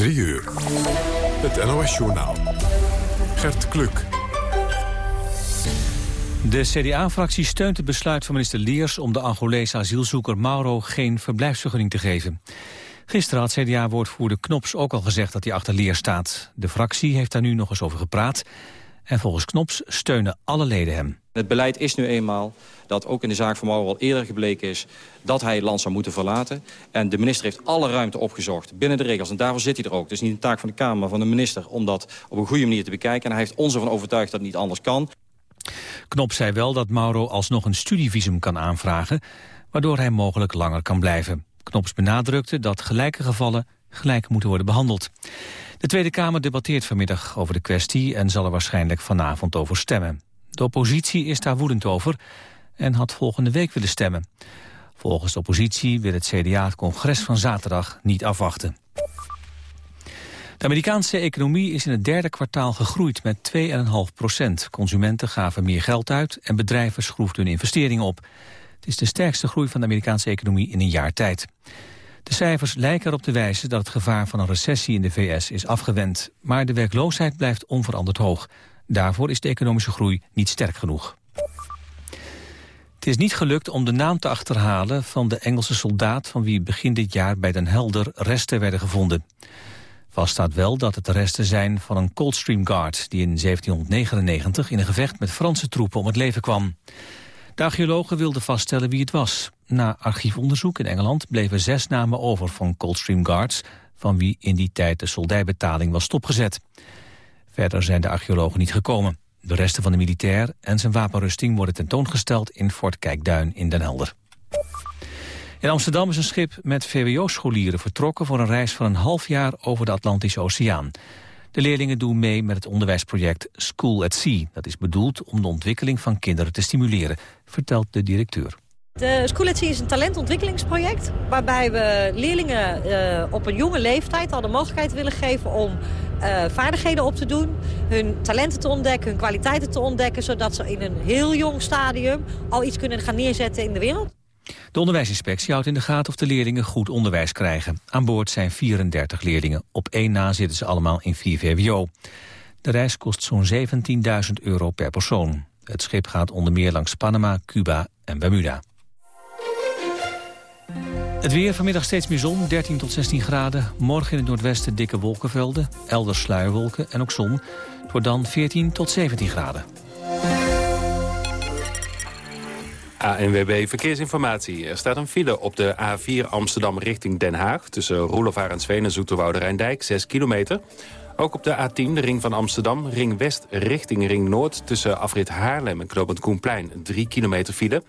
3 uur. Het NOS-journaal. Gert Kluk. De CDA-fractie steunt het besluit van minister Leers... om de Angolese asielzoeker Mauro geen verblijfsvergunning te geven. Gisteren had CDA-woordvoerder Knops ook al gezegd dat hij achter Leers staat. De fractie heeft daar nu nog eens over gepraat. En volgens Knops steunen alle leden hem. Het beleid is nu eenmaal dat ook in de zaak van Mauro al eerder gebleken is... dat hij het land zou moeten verlaten. En de minister heeft alle ruimte opgezocht binnen de regels. En daarvoor zit hij er ook. Het is niet een taak van de Kamer, maar van de minister... om dat op een goede manier te bekijken. En hij heeft ons ervan overtuigd dat het niet anders kan. Knop zei wel dat Mauro alsnog een studievisum kan aanvragen... waardoor hij mogelijk langer kan blijven. Knops benadrukte dat gelijke gevallen gelijk moeten worden behandeld. De Tweede Kamer debatteert vanmiddag over de kwestie... en zal er waarschijnlijk vanavond over stemmen. De oppositie is daar woedend over en had volgende week willen stemmen. Volgens de oppositie wil het CDA het congres van zaterdag niet afwachten. De Amerikaanse economie is in het derde kwartaal gegroeid met 2,5 procent. Consumenten gaven meer geld uit en bedrijven schroefden hun investeringen op. Het is de sterkste groei van de Amerikaanse economie in een jaar tijd. De cijfers lijken erop te wijzen dat het gevaar van een recessie in de VS is afgewend. Maar de werkloosheid blijft onveranderd hoog. Daarvoor is de economische groei niet sterk genoeg. Het is niet gelukt om de naam te achterhalen van de Engelse soldaat... van wie begin dit jaar bij Den Helder resten werden gevonden. Vast staat wel dat het de resten zijn van een Coldstream Guard... die in 1799 in een gevecht met Franse troepen om het leven kwam. De archeologen wilden vaststellen wie het was. Na archiefonderzoek in Engeland bleven zes namen over van Coldstream Guards... van wie in die tijd de soldijbetaling was stopgezet. Verder zijn de archeologen niet gekomen. De resten van de militair en zijn wapenrusting worden tentoongesteld in Fort Kijkduin in Den Helder. In Amsterdam is een schip met VWO-scholieren vertrokken voor een reis van een half jaar over de Atlantische Oceaan. De leerlingen doen mee met het onderwijsproject School at Sea. Dat is bedoeld om de ontwikkeling van kinderen te stimuleren, vertelt de directeur. De School at Sea is een talentontwikkelingsproject... waarbij we leerlingen uh, op een jonge leeftijd al de mogelijkheid willen geven... om uh, vaardigheden op te doen, hun talenten te ontdekken, hun kwaliteiten te ontdekken... zodat ze in een heel jong stadium al iets kunnen gaan neerzetten in de wereld. De onderwijsinspectie houdt in de gaten of de leerlingen goed onderwijs krijgen. Aan boord zijn 34 leerlingen. Op één na zitten ze allemaal in 4 VWO. De reis kost zo'n 17.000 euro per persoon. Het schip gaat onder meer langs Panama, Cuba en Bermuda. Het weer vanmiddag steeds meer zon, 13 tot 16 graden. Morgen in het noordwesten dikke wolkenvelden, elders sluierwolken en ook zon. Het wordt dan 14 tot 17 graden. ANWB Verkeersinformatie. Er staat een file op de A4 Amsterdam richting Den Haag... tussen Roelof Arendsveen en Zoeterwoude Rijndijk, 6 kilometer. Ook op de A10, de ring van Amsterdam, ring west richting ring noord... tussen afrit Haarlem en Knopend Koenplein, 3 kilometer file...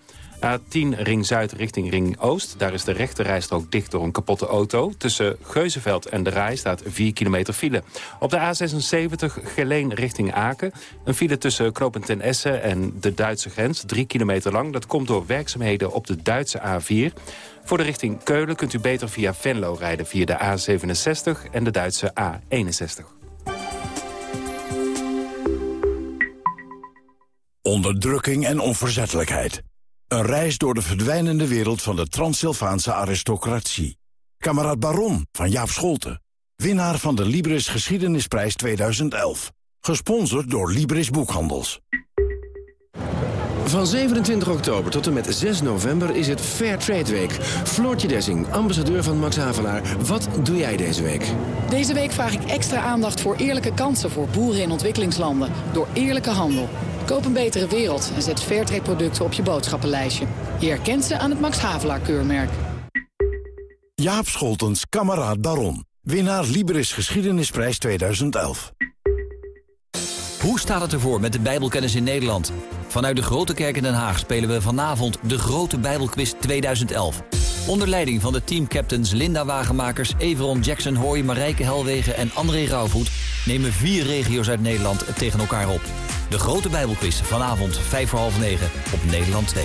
A10 Ring Zuid richting Ring Oost. Daar is de rechterrijstrook dicht door een kapotte auto. Tussen Geuzenveld en de Rij staat 4 kilometer file. Op de A76 Geleen richting Aken. Een file tussen Knopend ten Essen en de Duitse grens. 3 kilometer lang. Dat komt door werkzaamheden op de Duitse A4. Voor de richting Keulen kunt u beter via Venlo rijden... via de A67 en de Duitse A61. Onderdrukking en onverzettelijkheid. Een reis door de verdwijnende wereld van de Transsylvaanse aristocratie. Kameraad Baron van Jaap Scholten. Winnaar van de Libris Geschiedenisprijs 2011. Gesponsord door Libris Boekhandels. Van 27 oktober tot en met 6 november is het Fair Trade Week. Floortje Dessing, ambassadeur van Max Havelaar. Wat doe jij deze week? Deze week vraag ik extra aandacht voor eerlijke kansen voor boeren in ontwikkelingslanden. Door eerlijke handel. Koop een betere wereld en zet Fairtrade producten op je boodschappenlijstje. Je herkent ze aan het Max Havelaar keurmerk. Jaap Scholtens, kameraad Baron. Winnaar Liberis Geschiedenisprijs 2011. Hoe staat het ervoor met de Bijbelkennis in Nederland? Vanuit de Grote Kerk in Den Haag spelen we vanavond de Grote Bijbelquiz 2011. Onder leiding van de teamcaptains Linda Wagenmakers, Everon Jackson Hoy, Marijke Helwegen en André Rauwvoet... nemen vier regio's uit Nederland tegen elkaar op. De Grote Bijbelquiz vanavond 5 voor half 9 op Nederland 2.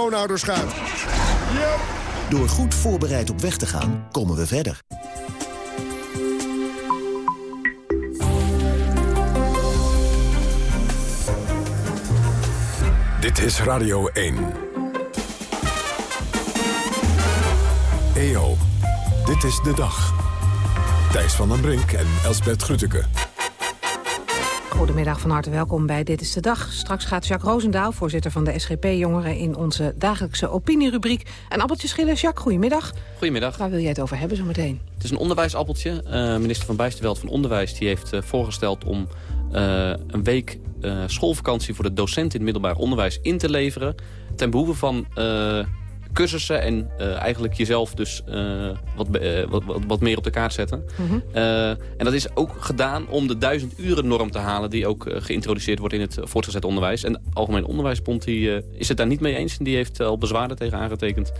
schoonouders gaat. Door goed voorbereid op weg te gaan, komen we verder. Dit is Radio 1. EO, dit is de dag. Thijs van den Brink en Elsbert Grütke. Goedemiddag, van harte welkom bij Dit is de Dag. Straks gaat Jacques Roosendaal, voorzitter van de SGP-jongeren... in onze dagelijkse opinierubriek een appeltje schillen. Jacques, goedemiddag. Goedemiddag. Waar wil jij het over hebben zometeen? Het is een onderwijsappeltje. Uh, minister van Bijsterveld van Onderwijs die heeft uh, voorgesteld om uh, een week schoolvakantie voor de docenten in het middelbaar onderwijs in te leveren. Ten behoeve van cursussen en uh, eigenlijk jezelf dus uh, wat, uh, wat, wat, wat, meer op de kaart zetten. Mm -hmm. en dat is ook gedaan om de duizend uren norm te halen... die ook geïntroduceerd wordt in het voortgezet onderwijs. En de Algemeen Onderwijsbond die, is het daar niet mee eens... en die heeft al bezwaarden tegen aangetekend.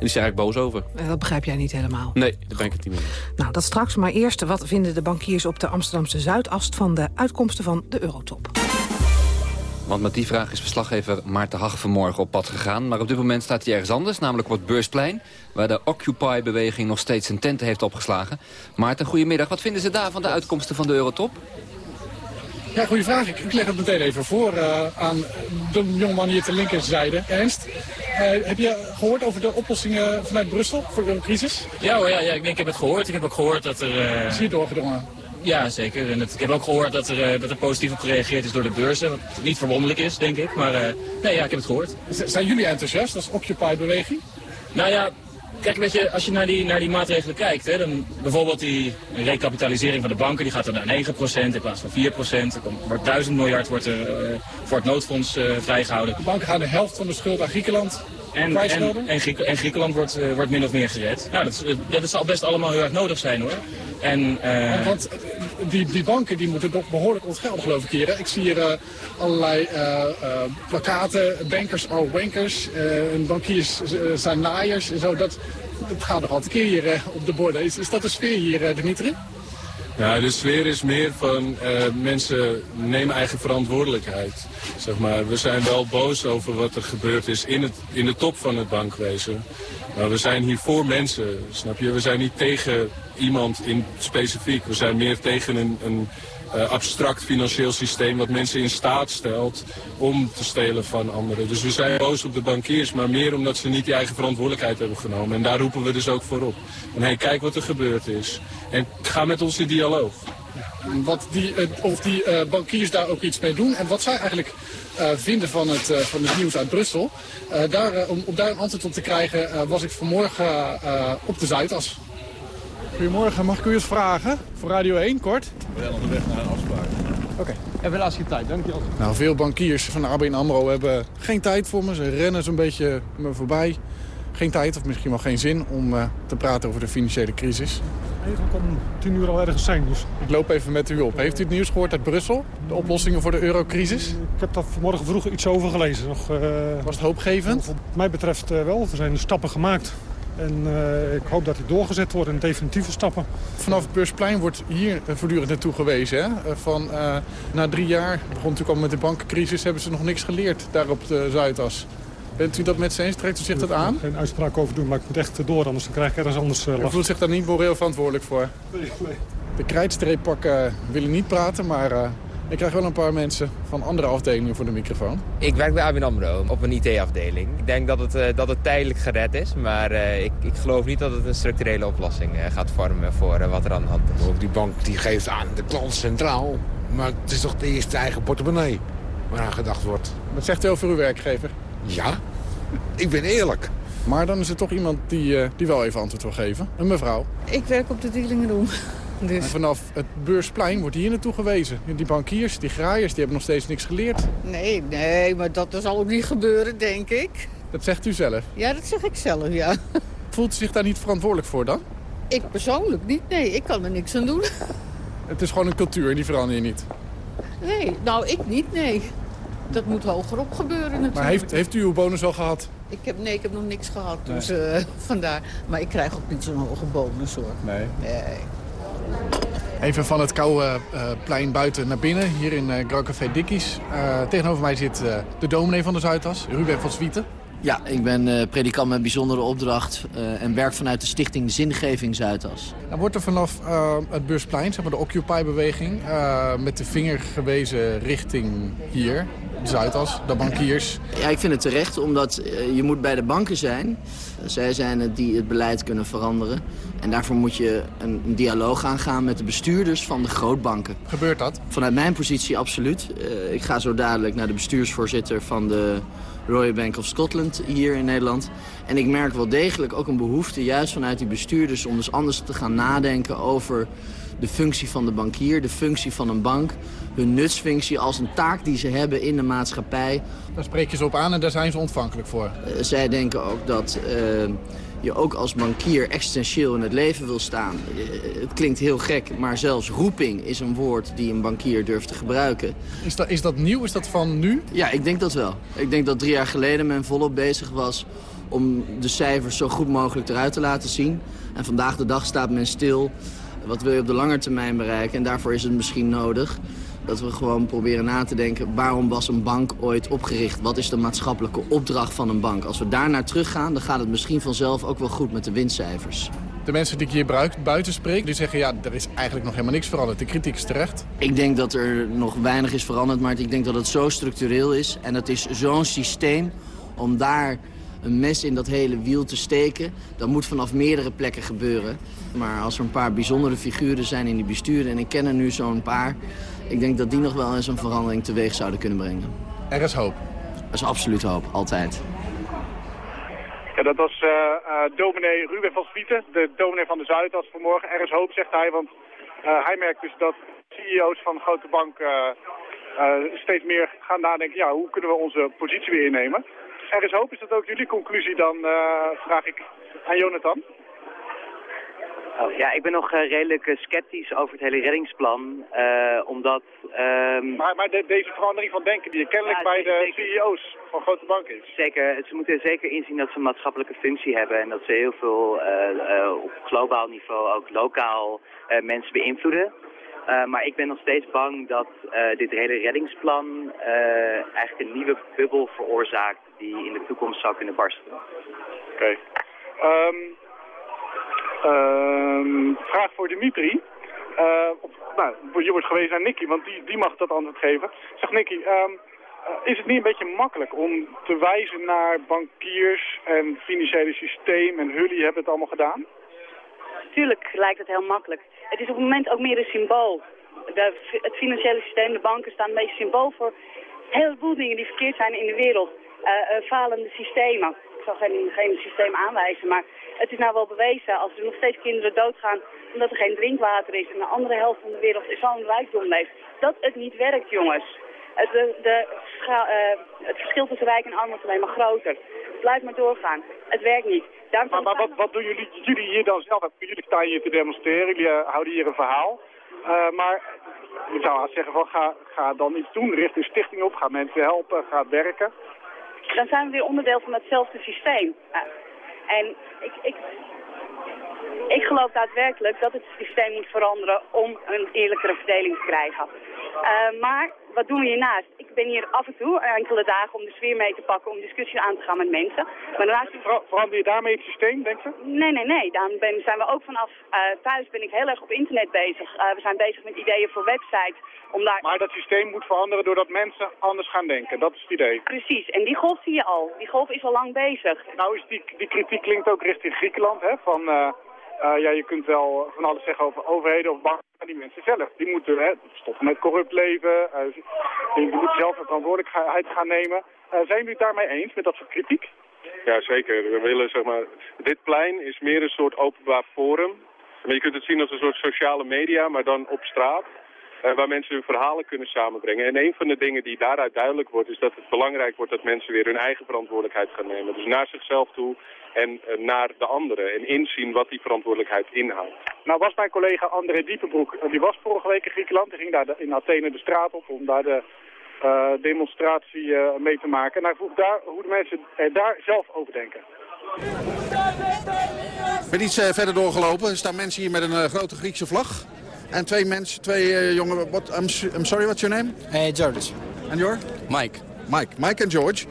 En die is eigenlijk boos over. Dat begrijp jij niet helemaal? Nee, daar ben ik het niet mee eens. Nou, dat straks. Maar eerst, wat vinden de bankiers op de Amsterdamse Zuidast... van de uitkomsten van de Eurotop? Want met die vraag is verslaggever Maarten Hag vanmorgen op pad gegaan. Maar op dit moment staat hij ergens anders, namelijk op het Beursplein... waar de Occupy-beweging nog steeds zijn tenten heeft opgeslagen. Maarten, goedemiddag. Wat vinden ze daar van de uitkomsten van de Eurotop? Ja, goede vraag. Ik, ik leg het meteen even voor uh, aan de jongeman hier ter linkerzijde. Ernst, uh, heb je gehoord over de oplossingen vanuit Brussel voor de crisis? Ja, hoor, ja, ja ik, denk, ik heb het gehoord. Ik heb ook gehoord dat er... Uh... Zie je doorgedrongen? Ja, zeker. En het, ik heb ook gehoord dat er, dat er positief op gereageerd is door de beurzen. Wat niet verwonderlijk is, denk ik. Maar nee, ja, ik heb het gehoord. Z zijn jullie enthousiast als Occupy-beweging? Nou ja, kijk, weet je, als je naar die, naar die maatregelen kijkt, hè, dan bijvoorbeeld die recapitalisering van de banken, die gaat er naar 9% in plaats van 4%. Er wordt 1000 miljard wordt er, uh, voor het noodfonds vrijgehouden. De banken gaan de helft van de schuld aan Griekenland en, en, en, Griek, en Griekenland wordt, uh, wordt min of meer gered. Nou, dat, dat zal best allemaal heel erg nodig zijn hoor. En, uh... Want die, die banken die moeten toch behoorlijk ontgelden geloof ik hier. Hè? Ik zie hier uh, allerlei plakaten, bankers are wankers, en bankiers zijn naaiers en zo. Dat, dat gaat nog altijd keer hier op de borden. Is, is dat de sfeer hier, Dimitri? Ja, de sfeer is meer van uh, mensen nemen eigen verantwoordelijkheid. Zeg maar. We zijn wel boos over wat er gebeurd is in, het, in de top van het bankwezen. Maar we zijn hier voor mensen, snap je? We zijn niet tegen iemand in specifiek. We zijn meer tegen een, een abstract financieel systeem wat mensen in staat stelt om te stelen van anderen. Dus we zijn boos op de bankiers, maar meer omdat ze niet die eigen verantwoordelijkheid hebben genomen. En daar roepen we dus ook voor op. En hey, kijk wat er gebeurd is. En ga met ons in dialoog. Wat die, uh, of die uh, bankiers daar ook iets mee doen en wat zij eigenlijk vinden van het, van het nieuws uit Brussel. daar, om, om daar een antwoord op te krijgen was ik vanmorgen op de Zuidas. Goedemorgen, mag ik u eens vragen? Voor Radio 1, kort? We zijn onderweg naar een afspraak. Oké, okay. en wel als je tijd, dankjewel. Nou, veel bankiers van de ABN AMRO hebben geen tijd voor me. Ze rennen zo'n beetje me voorbij. Geen tijd, of misschien wel geen zin, om uh, te praten over de financiële crisis. Eigenlijk om tien uur al ergens zijn, dus... Ik loop even met u op. Heeft u het nieuws gehoord uit Brussel? De oplossingen voor de eurocrisis? Ik heb daar vanmorgen vroeg iets over gelezen. Nog, uh, Was het hoopgevend? Wat mij betreft uh, wel. Er zijn stappen gemaakt. En uh, ik hoop dat die doorgezet worden in definitieve stappen. Vanaf het Beursplein wordt hier voortdurend naartoe gewezen. Hè? Van, uh, na drie jaar, begon natuurlijk al met de bankencrisis, hebben ze nog niks geleerd daar op de Zuidas. Bent u dat met ze eens? Trekt u zich dat aan? Ik geen uitspraak over doen, maar ik moet echt door, anders dan krijg ik ergens anders uh, last. U voelt zich daar niet moreel verantwoordelijk voor? Nee, nee. De krijtstreeppakken willen niet praten, maar ik krijg wel een paar mensen van andere afdelingen voor de microfoon. Ik werk bij ABN AMRO op een IT-afdeling. Ik denk dat het, uh, dat het tijdelijk gered is, maar uh, ik, ik geloof niet dat het een structurele oplossing uh, gaat vormen voor wat er aan de hand is. Die bank die geeft aan de klant centraal, maar het is toch de eerste eigen portemonnee waaraan gedacht wordt. Wat zegt u over uw werkgever? Ja, ik ben eerlijk. Maar dan is er toch iemand die, die wel even antwoord wil geven. Een mevrouw. Ik werk op de dealingroom. Dus. Vanaf het beursplein wordt hier naartoe gewezen. Die bankiers, die graaiers, die hebben nog steeds niks geleerd. Nee, nee, maar dat zal ook niet gebeuren, denk ik. Dat zegt u zelf? Ja, dat zeg ik zelf, ja. Voelt u zich daar niet verantwoordelijk voor dan? Ik persoonlijk niet, nee. Ik kan er niks aan doen. Het is gewoon een cultuur en die verander je niet. Nee, nou ik niet, nee. Dat moet hogerop gebeuren natuurlijk. Maar heeft, heeft u uw bonus al gehad? Ik heb, nee, ik heb nog niks gehad, Nee. dus eh, vandaar. Maar ik krijg ook niet zo'n hoge bonus, hoor. Nee. Nee. Even van het koude eh, plein buiten naar binnen, hier in eh Grand Café Dickies. Eh, tegenover mij zit de dominee van de Zuidas, Ruben van Zwieten. Ja, ik ben eh, predikant met bijzondere opdracht eh, en werk vanuit de stichting Zingeving Zuidas. Dan wordt er vanaf eh, het Beursplein, zeg maar de Occupy-beweging... met de vinger gewezen richting hier, Zuidas, de bankiers. Ja, ik vind het terecht, omdat je moet bij de banken zijn. Zij zijn het die het beleid kunnen veranderen. En daarvoor moet je een, een dialoog aangaan met de bestuurders van de grootbanken. Gebeurt dat? Vanuit mijn positie absoluut. Ik ga zo dadelijk naar de bestuursvoorzitter van de Royal Bank of Scotland hier in Nederland. En ik merk wel degelijk ook een behoefte, juist vanuit die bestuurders... om dus anders te gaan nadenken over de functie van de bankier, de functie van een bank... hun nutsfunctie als een taak die ze hebben in de maatschappij. Daar spreek je ze op aan en daar zijn ze ontvankelijk voor. Eh, zij denken ook dat eh, je ook als bankier existentieel in het leven wil staan. Eh, het klinkt heel gek, maar zelfs roeping is een woord die een bankier durft te gebruiken. Is dat, is dat nieuw? Is dat van nu? Ja, ik denk dat wel. Ik denk dat drie jaar geleden men volop bezig was om de cijfers zo goed mogelijk eruit te laten zien. En vandaag de dag staat men stil. Wat wil je op de lange termijn bereiken? En daarvoor is het misschien nodig dat we gewoon proberen na te denken... waarom was een bank ooit opgericht? Wat is de maatschappelijke opdracht van een bank? Als we daar naar teruggaan, dan gaat het misschien vanzelf ook wel goed met de winstcijfers. De mensen die ik hier buiten spreek, die zeggen... ja, er is eigenlijk nog helemaal niks veranderd. De kritiek is terecht. Ik denk dat er nog weinig is veranderd, maar ik denk dat het zo structureel is. En het is zo'n systeem om daar een mes in dat hele wiel te steken. Dat moet vanaf meerdere plekken gebeuren. Maar als er een paar bijzondere figuren zijn in die besturen... en ik ken er nu zo'n paar... ik denk dat die nog wel eens een verandering teweeg zouden kunnen brengen. Er is hoop. Er is absoluut hoop, altijd. Ja, dat was eh eh, dominee Ruben van Swieten, de dominee van de Zuidas vanmorgen. Er is hoop, zegt hij, want eh, hij merkt dus dat CEO's van grote banken steeds meer gaan nadenken, ja, hoe kunnen we onze positie weer innemen? Er is hoop, is dat ook jullie conclusie dan, eh, vraag ik aan Jonathan? Oh, ja, ik ben nog eh, redelijk eh, sceptisch over het hele reddingsplan, eh, omdat... ehm, Maar, maar de- deze verandering van denken die er kennelijk Ja, bij de zeker. CEO's van grote banken is. Zeker, ze moeten zeker inzien dat ze een maatschappelijke functie hebben en dat ze heel veel op globaal niveau ook lokaal mensen beïnvloeden. Maar ik ben nog steeds bang dat dit hele reddingsplan eigenlijk een nieuwe bubbel veroorzaakt die in de toekomst zou kunnen barsten. Oké. Ehm, ehm, vraag voor Dimitri. Eh, nou, je wordt gewezen naar Nicky, want die, die mag dat antwoord geven. Zeg Nicky, ehm, eh, is het niet een beetje makkelijk om te wijzen naar bankiers en financiële systeem en jullie hebben het allemaal gedaan? Tuurlijk lijkt het heel makkelijk. Het is op het moment ook meer een symbool. Het financiële systeem, de banken staan een beetje symbool voor een heleboel dingen die verkeerd zijn in de wereld. Eh, falende systemen. Ik zal geen, geen systeem aanwijzen, maar het is nou wel bewezen als er nog steeds kinderen doodgaan omdat er geen drinkwater is en de andere helft van de wereld zo'n rijkdom leeft, dat het niet werkt, jongens. Het, de, eh, het verschil tussen rijk en arm wordt alleen maar groter. Blijf maar doorgaan. Het werkt niet. Daarom Maar, maar wat, wat doen jullie, jullie hier dan zelf? Jullie staan hier te demonstreren, jullie eh, houden hier een verhaal. Eh, maar je zou zeggen van ga, ga dan iets doen, richt een stichting op, ga mensen helpen, ga werken. Dan zijn we weer onderdeel van hetzelfde systeem. Eh, en ik, ik, ik geloof daadwerkelijk dat het systeem moet veranderen om een eerlijkere verdeling te krijgen. Eh, maar wat doen we hiernaast? Ik ben hier af en toe, enkele dagen, om de sfeer mee te pakken, om discussie aan te gaan met mensen. Maar daarnaast... Verander je daarmee het systeem, denk je? Nee, nee, nee. Dan ben, zijn we ook vanaf eh, thuis ben ik heel erg op internet bezig. Eh, we zijn bezig met ideeën voor websites. Om daar... Maar dat systeem moet veranderen doordat mensen anders gaan denken. Dat is het idee. Precies, en die golf zie je al. Die golf is al lang bezig. Nou is die, die kritiek klinkt ook richting Griekenland, hè? Van, eh, eh, ja, je kunt wel van alles zeggen over overheden of banken, maar die mensen zelf, die moeten hè, stoppen met corrupt leven, eh, die, moeten zelf de verantwoordelijkheid gaan nemen. Eh, zijn jullie het daarmee eens met dat soort kritiek? Ja, zeker. We willen, zeg maar, dit plein is meer een soort openbaar forum. Je kunt het zien als een soort sociale media, maar dan op straat. eh, waar mensen hun verhalen kunnen samenbrengen. En een van de dingen die daaruit duidelijk wordt, is dat het belangrijk wordt dat mensen weer hun eigen verantwoordelijkheid gaan nemen. Dus naar zichzelf toe en eh, naar de anderen. En inzien wat die verantwoordelijkheid inhoudt. Nou was mijn collega André Diepenbroek, eh, die was vorige week in Griekenland. Die ging daar de- in Athene de straat op om daar de eh, demonstratie eh, mee te maken. En hij vroeg daar hoe de mensen er daar zelf over denken. Ik ben iets verder doorgelopen. Er staan mensen hier met een grote Griekse vlag. En twee mensen, twee eh, jongen. What, I'm, sorry, what's your name? Hey, George. And your? Mike. Mike. Mike and George.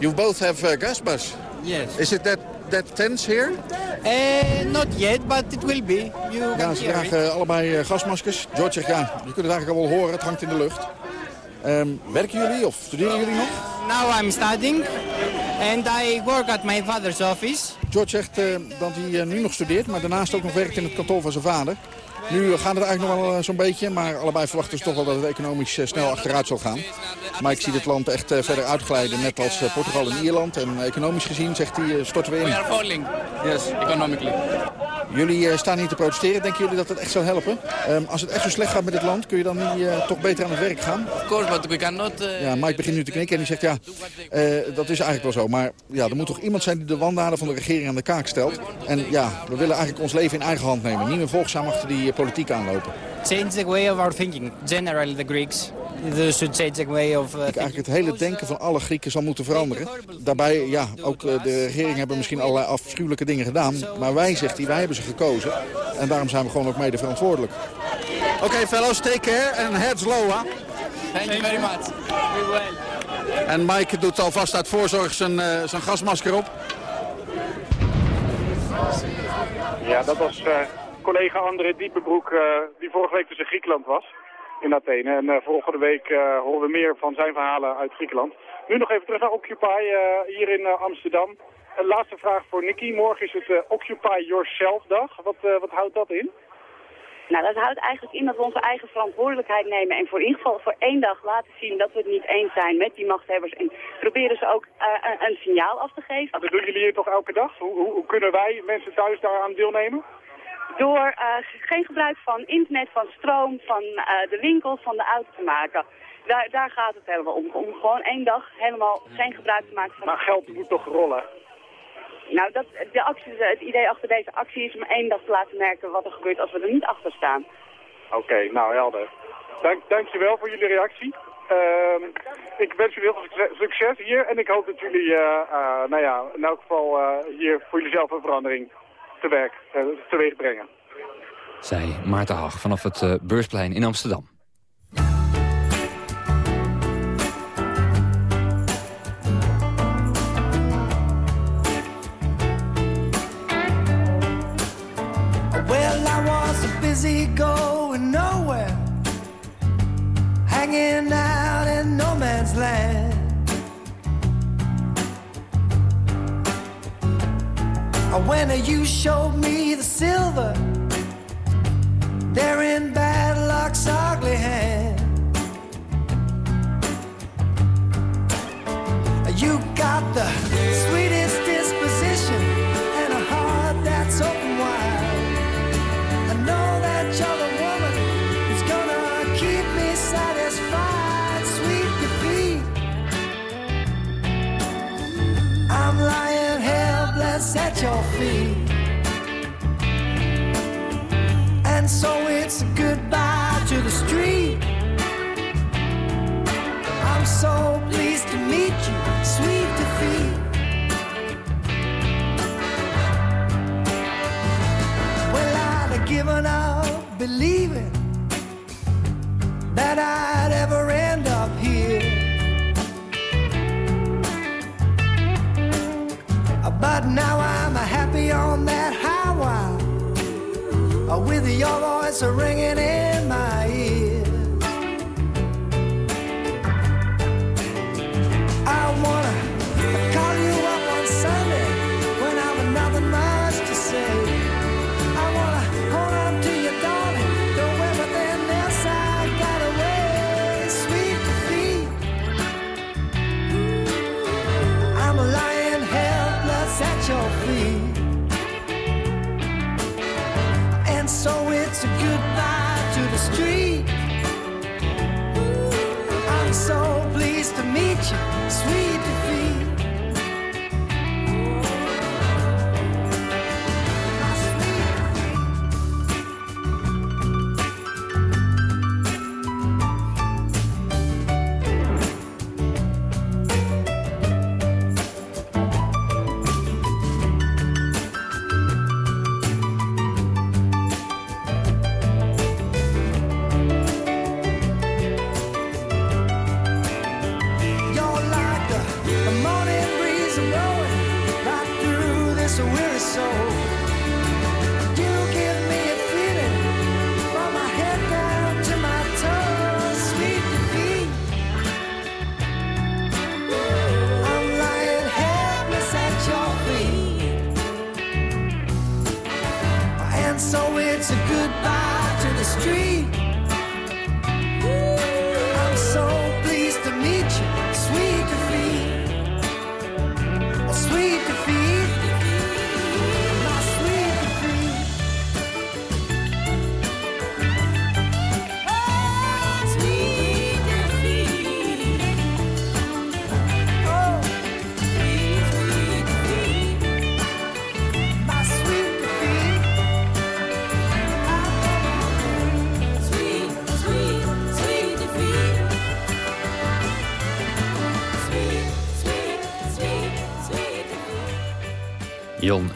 You both have uh, gas bus. Yes. Is it that, that tense here? Uh, not yet, but it will be. You Ja, ze dragen allebei eh, gasmaskers. George zegt, ja, je kunt het eigenlijk al wel horen. Het hangt in de lucht. Ehm, werken jullie of studeren jullie nog? Now I'm studying and I work at my father's office. George zegt eh, dat hij nu nog studeert, maar daarnaast ook nog werkt in het kantoor van zijn vader. Nu gaat het eigenlijk nog wel eh, zo'n beetje, maar allebei verwachten ze toch wel dat het economisch eh, snel achteruit zal gaan. Maar ik zie dit land echt eh, verder uitglijden, net als Portugal en Ierland. En economisch gezien, zegt hij, storten we in. We are falling. Yes, economically. Jullie staan hier te protesteren. Denken jullie dat het echt zou helpen? Ehm, als het echt zo slecht gaat met dit land, kun je dan niet toch beter aan het werk gaan? Of course, but we cannot... uh, Ja, Mike begint nu te knikken en die zegt ja, dat is eigenlijk wel zo. Maar ja, er moet toch iemand zijn die de wandaden van de regering aan de kaak stelt. En ja, we willen eigenlijk ons leven in eigen hand nemen. Niet meer volgzaam achter die politiek aanlopen. Change the way of our thinking. Generally, the Greeks should change the way of uh, thinking. Eigenlijk het hele denken van alle Grieken zal moeten veranderen. Daarbij, ja, ook eh, de regering hebben misschien allerlei afschuwelijke dingen gedaan. Maar wij, zegt hij, wij hebben ze gekozen. En daarom zijn we gewoon ook mede verantwoordelijk. Oké, fellows, take care and heads low? Thank you very much. We will. En Mike doet alvast uit voorzorg zijn, eh, zijn gasmasker op. Ja, dat was eh, collega André Diepenbroek, eh, die vorige week dus in Griekenland was, in Athene. En eh, volgende week eh, horen we meer van zijn verhalen uit Griekenland. Nu nog even terug naar Occupy hier in Amsterdam. Een laatste vraag voor Nicky. Morgen is het Occupy Yourself dag. Wat, wat houdt dat in? Nou, dat houdt eigenlijk in dat we onze eigen verantwoordelijkheid nemen en voor in ieder geval voor één dag laten zien dat we het niet eens zijn met die machthebbers. En proberen ze ook een, een signaal af te geven. Dat doen jullie hier toch elke dag? Hoe, hoe, hoe kunnen wij mensen thuis daaraan deelnemen? Door eh, geen gebruik van internet, van stroom, van eh, de winkel, van de auto te maken. Daar, daar gaat het helemaal om. Om gewoon één dag helemaal geen gebruik te maken van... Maar geld moet toch rollen? Nou, dat, de actie, het idee achter deze actie is om één dag te laten merken wat er gebeurt als we er niet achter staan. Oké, nou helder. Dank, dankjewel voor jullie reactie. Ehm, ik wens jullie heel veel succes- succes hier en ik hoop dat jullie, eh, nou ja, in elk geval hier voor jullie zelf een verandering te werk, eh, teweeg brengen. Zei Maarten Hag vanaf het eh, Beursplein in Amsterdam. When you showed me the silver, there in bad luck's ugly hand. You got the sweetest your feet. And so it's a goodbye to the street. I'm so pleased to meet you, sweet defeat. Well, I'd have given up believing that I'd ever end up here. But now I'm with your voice ringing in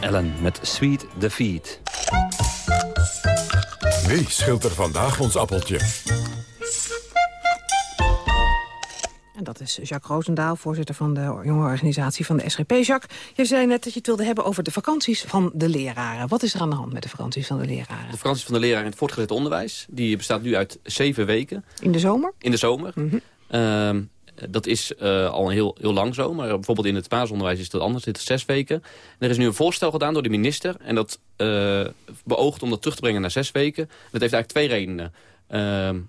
Ellen met Sweet Defeat. Wie schilt er vandaag ons appeltje? En dat is Jacques Roosendaal, voorzitter van de jonge organisatie van de SGP. Jacques, je zei net dat je het wilde hebben over de vakanties van de leraren. Wat is er aan de hand met de vakanties van de leraren? De vakantie van de leraar in het voortgezet onderwijs... die bestaat nu uit zeven weken. In de zomer? In de zomer. Ehm, dat is eh, al heel, heel lang zo. Maar bijvoorbeeld in het basisonderwijs is dat anders. Dit is zes weken. En er is nu een voorstel gedaan door de minister. En dat eh, beoogt om dat terug te brengen naar zes weken. Dat heeft eigenlijk twee redenen. Ehm,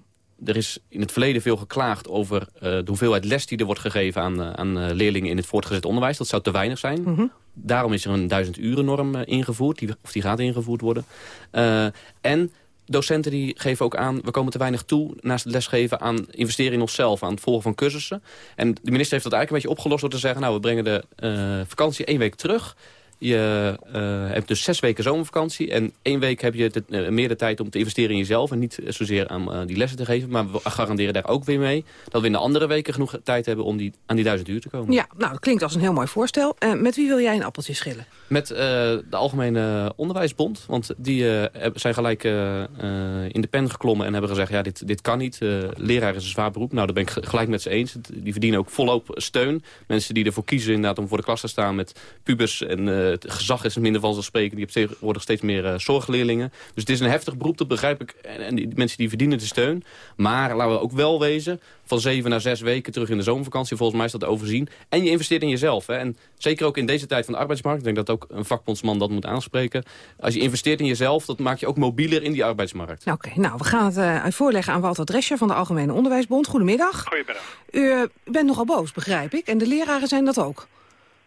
er is in het verleden veel geklaagd over eh, de hoeveelheid les die er wordt gegeven aan, eh, aan eh, leerlingen in het voortgezet onderwijs. Dat zou te weinig zijn. Daarom is er een duizend uren norm eh, ingevoerd, die, of die gaat ingevoerd worden. Eh, en docenten die geven ook aan, we komen te weinig toe naast het lesgeven aan investeren in onszelf, aan het volgen van cursussen. En de minister heeft dat eigenlijk een beetje opgelost door te zeggen, nou we brengen de eh, vakantie één week terug. Je eh, hebt dus zes weken zomervakantie. En één week heb je eh, meer de tijd om te investeren in jezelf. En niet zozeer aan eh, die lessen te geven. Maar we garanderen daar ook weer mee. Dat we in de andere weken genoeg tijd hebben om die, aan die duizend uur te komen. Ja, nou, dat klinkt als een heel mooi voorstel. Met wie wil jij een appeltje schillen? Met de Algemene Onderwijsbond. Want die zijn gelijk in de pen geklommen en hebben gezegd... ja, dit, dit kan niet. Leraar is een zwaar beroep. Nou, daar ben ik ge- gelijk met ze eens. Die verdienen ook volop steun. Mensen die ervoor kiezen inderdaad om voor de klas te staan met pubers... en het gezag is minder vanzelfsprekend. Die hebben tegenwoordig steeds meer eh, zorgleerlingen. Dus het is een heftig beroep, dat begrijp ik. En, en die mensen die verdienen de steun. Maar laten we ook wel wezen... van zeven naar zes weken terug in de zomervakantie. Volgens mij is dat te overzien. En je investeert in jezelf. Hè. En zeker ook in deze tijd van de arbeidsmarkt. Ik denk dat ook een vakbondsman dat moet aanspreken. Als je investeert in jezelf, dat maakt je ook mobieler in die arbeidsmarkt. Oké, nou, we gaan het eh, voorleggen aan Walter Drescher van de Algemene Onderwijsbond. Goedemiddag. Goedemiddag. U eh, bent nogal boos, begrijp ik. En de leraren zijn dat ook.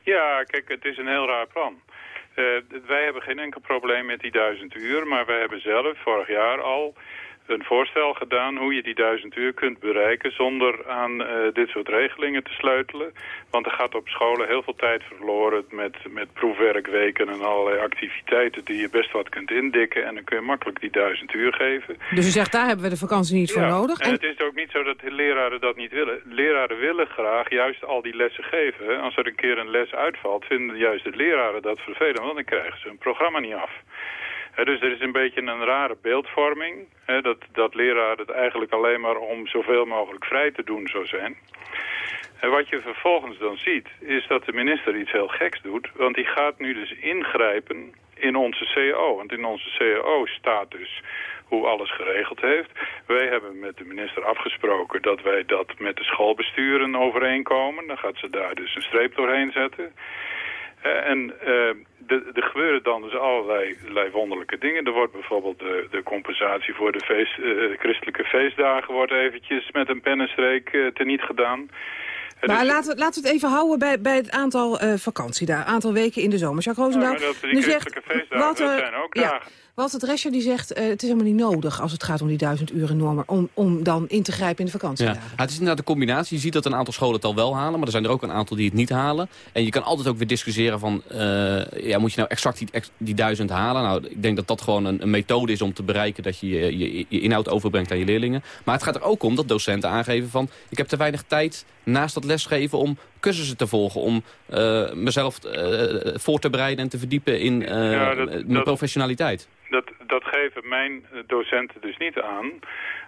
Ja, kijk, het is een heel raar plan. Eh, wij hebben geen enkel probleem met die duizend uur, maar wij hebben zelf vorig jaar al een voorstel gedaan hoe je die duizend uur kunt bereiken zonder aan eh, dit soort regelingen te sleutelen. Want er gaat op scholen heel veel tijd verloren met, met proefwerkweken en allerlei activiteiten die je best wat kunt indikken. En dan kun je makkelijk die duizend uur geven. Dus u zegt, daar hebben we de vakantie niet voor nodig. En het is ook niet zo dat leraren dat niet willen. Leraren willen graag juist al die lessen geven. Als er een keer een les uitvalt, vinden juist de leraren dat vervelend, want dan krijgen ze hun programma niet af. Dus er is een beetje een rare beeldvorming. Dat, dat leraren het eigenlijk alleen maar om zoveel mogelijk vrij te doen zou zijn. En wat je vervolgens dan ziet, is dat de minister iets heel geks doet. Want die gaat nu dus ingrijpen in onze CAO. Want in onze CAO staat dus hoe alles geregeld heeft. Wij hebben met de minister afgesproken dat wij dat met de schoolbesturen overeenkomen. Dan gaat ze daar dus een streep doorheen zetten. Eh, en eh, de- er gebeuren dan dus allerlei, allerlei wonderlijke dingen. Er wordt bijvoorbeeld de, de compensatie voor de feest, eh, christelijke feestdagen... wordt eventjes met een pennenstreek teniet gedaan. Maar dus- laten, we- laten we het even houden bij, bij het aantal vakantie daar. Aantal weken in de zomer. Jacques Roosendaal, Ja, dat, die nu christelijke feestdagen, dat zijn ook ja, dagen. Walter Drescher die zegt, eh, het is helemaal niet nodig als het gaat om die duizend uren normen... om, om dan in te grijpen in de vakantie. Ja. het is inderdaad een combinatie. Je ziet dat een aantal scholen het al wel halen, maar er zijn er ook een aantal die het niet halen. En je kan altijd ook weer discussiëren van, eh, ja, moet je nou exact die, die duizend halen? Nou, ik denk dat dat gewoon een, een methode is om te bereiken dat je je, je je inhoud overbrengt aan je leerlingen. Maar het gaat er ook om dat docenten aangeven van, ik heb te weinig tijd naast dat lesgeven om cursussen te volgen. Om eh, mezelf eh, voor te bereiden en te verdiepen in eh, Ja, dat- mijn dat- professionaliteit. Dat, dat geven mijn docenten dus niet aan.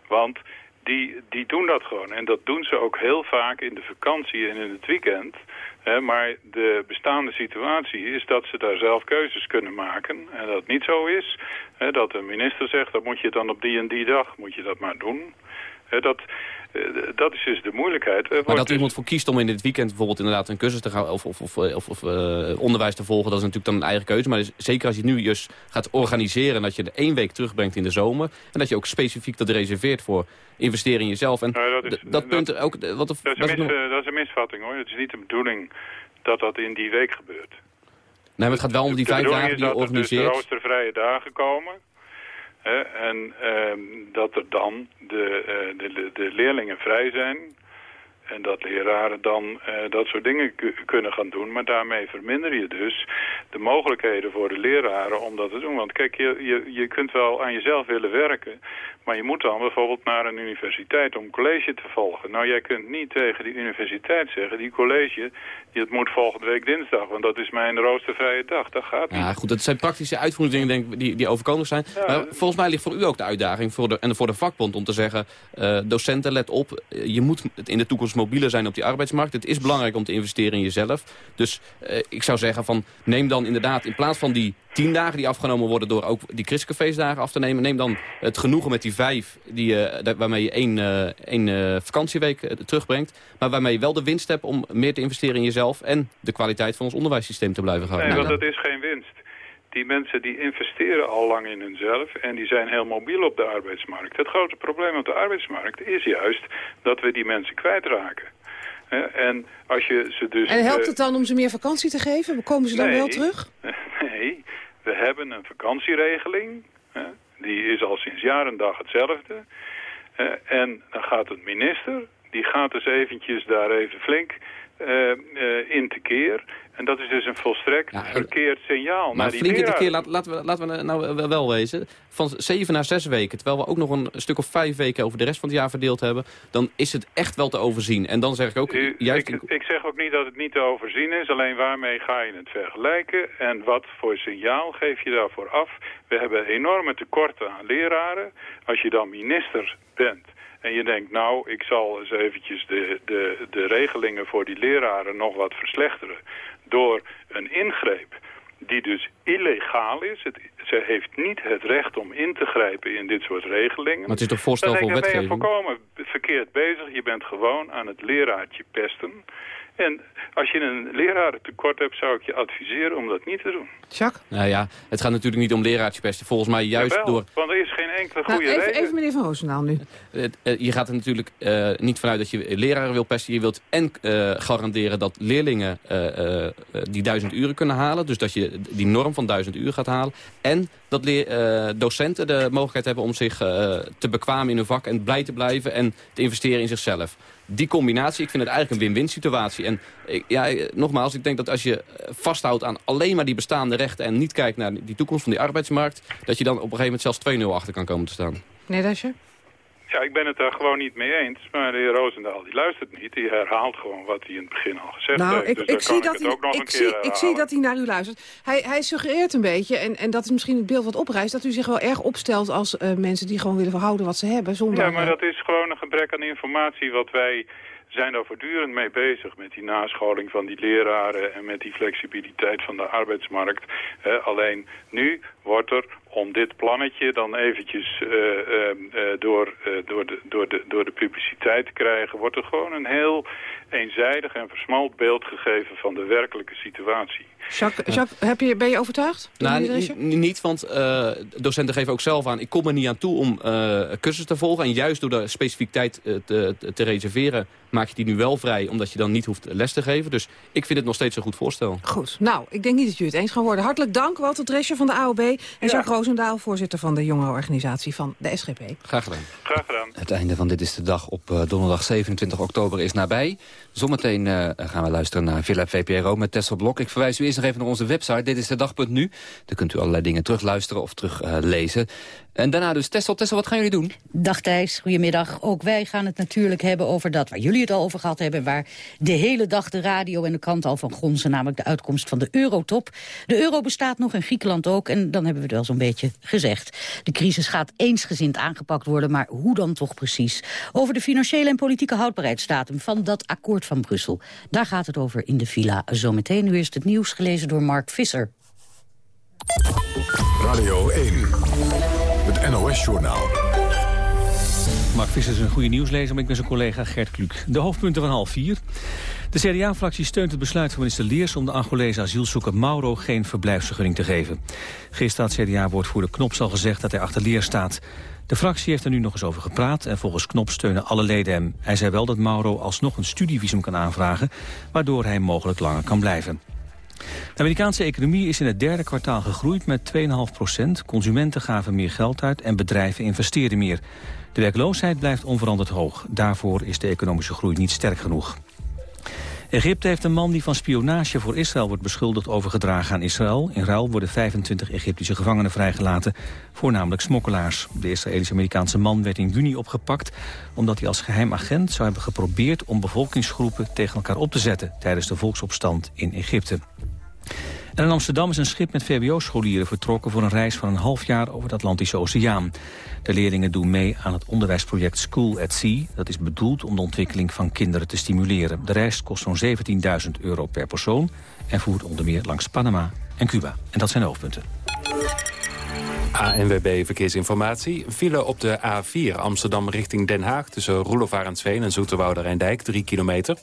Want die, die doen dat gewoon. En dat doen ze ook heel vaak in de vakantie en in het weekend. Hè, maar de bestaande situatie is dat ze daar zelf keuzes kunnen maken. En dat het niet zo is. Hè, dat de minister zegt, dat moet je dan op die en die dag moet je dat maar doen. Hè, dat, dat is dus de moeilijkheid. Er Maar dat dus- iemand voor kiest om in het weekend bijvoorbeeld inderdaad een cursus te gaan of, of, of, of, of, eh, onderwijs te volgen, dat is natuurlijk dan een eigen keuze. Maar dus zeker als je nu juist gaat organiseren, dat je er één week terugbrengt in de zomer. En dat je ook specifiek dat reserveert voor investeren in jezelf. En Nou, dat is- dat punt ook... de- Wat de, Dat is, wat een nog- mis, eh, dat is een misvatting hoor. Het is niet de bedoeling dat dat in die week gebeurt. nee, maar het gaat wel om die de vijf dagen die je dat er dus de organiseert. roostervrije dagen komen. Hè, en ehm, dat er dan de, eh, de, de, de leerlingen vrij zijn. En dat leraren dan eh, dat soort dingen ku- kunnen gaan doen. Maar daarmee verminder je dus de mogelijkheden voor de leraren om dat te doen. Want kijk, je, je, je kunt wel aan jezelf willen werken. Maar je moet dan bijvoorbeeld naar een universiteit om college te volgen. Nou, jij kunt niet tegen die universiteit zeggen... die college, het moet volgende week dinsdag. Want dat is mijn roostervrije dag. Dat gaat niet. Ja, goed, dat zijn praktische uitvoeringsdingen denk ik, die, die overkomelijk zijn. maar volgens mij ligt voor u ook de uitdaging voor de, en voor de vakbond om te zeggen... eh, docenten, let op, eh, je moet in de toekomst mobieler zijn op die arbeidsmarkt. Het is belangrijk om te investeren in jezelf. Dus eh, ik zou zeggen van neem dan inderdaad in plaats van die tien dagen die afgenomen worden... door ook die christelijke feestdagen af te nemen... neem dan het genoegen met die vijf die, eh, waarmee je één, eh, één eh, vakantieweek terugbrengt... maar waarmee je wel de winst hebt om meer te investeren in jezelf... en de kwaliteit van ons onderwijssysteem te blijven gaan. Nee, Nou, want dat is geen winst. Die mensen die investeren al lang in hunzelf en die zijn heel mobiel op de arbeidsmarkt. Het grote probleem op de arbeidsmarkt is juist dat we die mensen kwijtraken. Hè, En als je ze dus... En helpt het dan om ze meer vakantie te geven? Komen ze dan Nee. wel terug? Nee, we hebben een vakantieregeling. Die is al sinds jaar en dag hetzelfde. Eh, en dan gaat een minister, die gaat dus eventjes daar even flink eh, eh, in tekeer. En dat is dus een volstrekt verkeerd signaal naar Maar die flink de leraren. keer, laat, laten, we, laten we nou wel- wel wezen. Van zeven naar zes weken, terwijl we ook nog een stuk of vijf weken over de rest van het jaar verdeeld hebben. Dan is het echt wel te overzien. En dan zeg ik ook, U- juist... ik, ik zeg ook niet dat het niet te overzien is, alleen waarmee ga je het vergelijken en wat voor signaal geef je daarvoor af? We hebben enorme tekorten aan leraren. Als je dan minister bent en je denkt, nou, ik zal eens eventjes de, de, de regelingen voor die leraren nog wat verslechteren door een ingreep die dus illegaal is. Het, ze heeft niet het recht om in te grijpen in dit soort regelingen. Maar het is toch voorstel voor ik, dan wetgeving? ben je volkomen verkeerd bezig. Je bent gewoon aan het leraartje pesten. En als je een lerarentekort hebt, zou ik je adviseren om dat niet te doen. Jacques? Nou ja, het gaat natuurlijk niet om leraartjespesten. Volgens mij juist Jawel, door... Want er is geen enkele Nou, goede even, reden. even meneer Van Roosendaal nu. Eh, eh, Je gaat er natuurlijk eh, niet vanuit dat je leraren wil pesten. Je wilt en eh, garanderen dat leerlingen eh, eh, eh, die duizend uren kunnen halen. Dus dat je die norm van duizend uur gaat halen. En dat leer- eh, docenten de mogelijkheid hebben om zich eh, te bekwamen in hun vak... en blij te blijven en te investeren in zichzelf. Die combinatie, ik vind het eigenlijk een win-win situatie. En ik, ja, eh, nogmaals, ik denk dat als je eh, vasthoudt aan alleen maar die bestaande rechten... en niet kijkt naar die toekomst van die arbeidsmarkt... dat je dan op een gegeven moment zelfs 2-0 achter kan komen te staan. Meneer Dasje? Ja, ik ben het daar gewoon niet mee eens. Maar de heer Roosendaal die luistert niet. Die herhaalt gewoon wat hij in het begin al gezegd Nou, heeft. ik, dus ik, zie kan dat ik het ook nog hij, een keer ik herhalen. zie dat hij naar u luistert. Hij, hij suggereert een beetje, en, en dat is misschien het beeld wat oprijst... dat u zich wel erg opstelt als eh, mensen die gewoon willen verhouden wat ze hebben. Zonder, Ja, maar eh, dat is gewoon een gebrek aan informatie wat wij zijn daar voortdurend mee bezig met die nascholing van die leraren en met die flexibiliteit van de arbeidsmarkt. Eh, alleen nu wordt er om dit plannetje dan eventjes eh, eh, eh, door, eh, door, de, door, de, door de publiciteit te krijgen, wordt er gewoon een heel eenzijdig en versmalt beeld gegeven van de werkelijke situatie. Jacques, Jacques heb je, ben je overtuigd? Nou, niet, want eh, docenten geven ook zelf aan... ik kom er niet aan toe om eh cursussen te volgen. En juist door de specificiteit te, te, te reserveren... maak je die nu wel vrij, omdat je dan niet hoeft les te geven. Dus ik vind het nog steeds een goed voorstel. Goed. Nou, ik denk niet dat jullie het eens gaan worden. Hartelijk dank, Walter Drescher van de AOB... en Jacques Roosendaal, voorzitter van de jongerenorganisatie van de SGP. Graag gedaan. Graag gedaan. Het einde van Dit is de Dag op eh, donderdag 27 oktober is nabij. Zometeen eh, gaan we luisteren naar Villa VPRO met Tessel Blok. Ik verwijs u eerst nog even naar onze website, dit is de dag.nu. Daar kunt u allerlei dingen terugluisteren of teruglezen. En daarna dus Tessel. Tessel, wat gaan jullie doen? Dag Thijs, goedemiddag. Ook wij gaan het natuurlijk hebben over dat waar jullie het al over gehad hebben... waar de hele dag de radio en de krant al van gronzen... namelijk de uitkomst van de eurotop. De euro bestaat nog in Griekenland ook en dan hebben we het wel zo'n beetje gezegd. De crisis gaat eensgezind aangepakt worden, maar hoe dan toch precies? Over de financiële en politieke houdbaarheidsdatum van dat akkoord van Brussel. Daar gaat het over in de villa zometeen. Nu is het nieuws gelezen door Mark Visser. Radio 1, het NOS-journaal. Mark Visser is een goede nieuwslezer, maar ik ben zijn collega Gert Kluk. De hoofdpunten van half vier. De CDA-fractie steunt het besluit van minister Leers... om de Angolese asielzoeker Mauro geen verblijfsvergunning te geven. Gisteren had CDA-woordvoerder Knops al gezegd dat hij achter Leers staat. De fractie heeft er nu nog eens over gepraat... en volgens Knops steunen alle leden hem. Hij zei wel dat Mauro alsnog een studievisum kan aanvragen... waardoor hij mogelijk langer kan blijven. De Amerikaanse economie is in het derde kwartaal gegroeid met 2,5 procent. Consumenten gaven meer geld uit en bedrijven investeerden meer. De werkloosheid blijft onveranderd hoog. Daarvoor is de economische groei niet sterk genoeg. Egypte heeft een man die van spionage voor Israël wordt beschuldigd overgedragen aan Israël. In ruil worden 25 Egyptische gevangenen vrijgelaten, voornamelijk smokkelaars. De Israëlisch-Amerikaanse man werd in juni opgepakt omdat hij als geheim agent zou hebben geprobeerd om bevolkingsgroepen tegen elkaar op te zetten tijdens de volksopstand in Egypte. En in Amsterdam is een schip met VWO-scholieren vertrokken voor een reis van een half jaar over de Atlantische Oceaan. De leerlingen doen mee aan het onderwijsproject School at Sea. Dat is bedoeld om de ontwikkeling van kinderen te stimuleren. De reis kost zo'n 17.000 euro per persoon en voert onder meer langs Panama en Cuba. En dat zijn de hoofdpunten. ANWB Verkeersinformatie. File op de A4 Amsterdam richting Den Haag... tussen Roelofarendsveen en Zoeterwoude Rijndijk, 3 kilometer.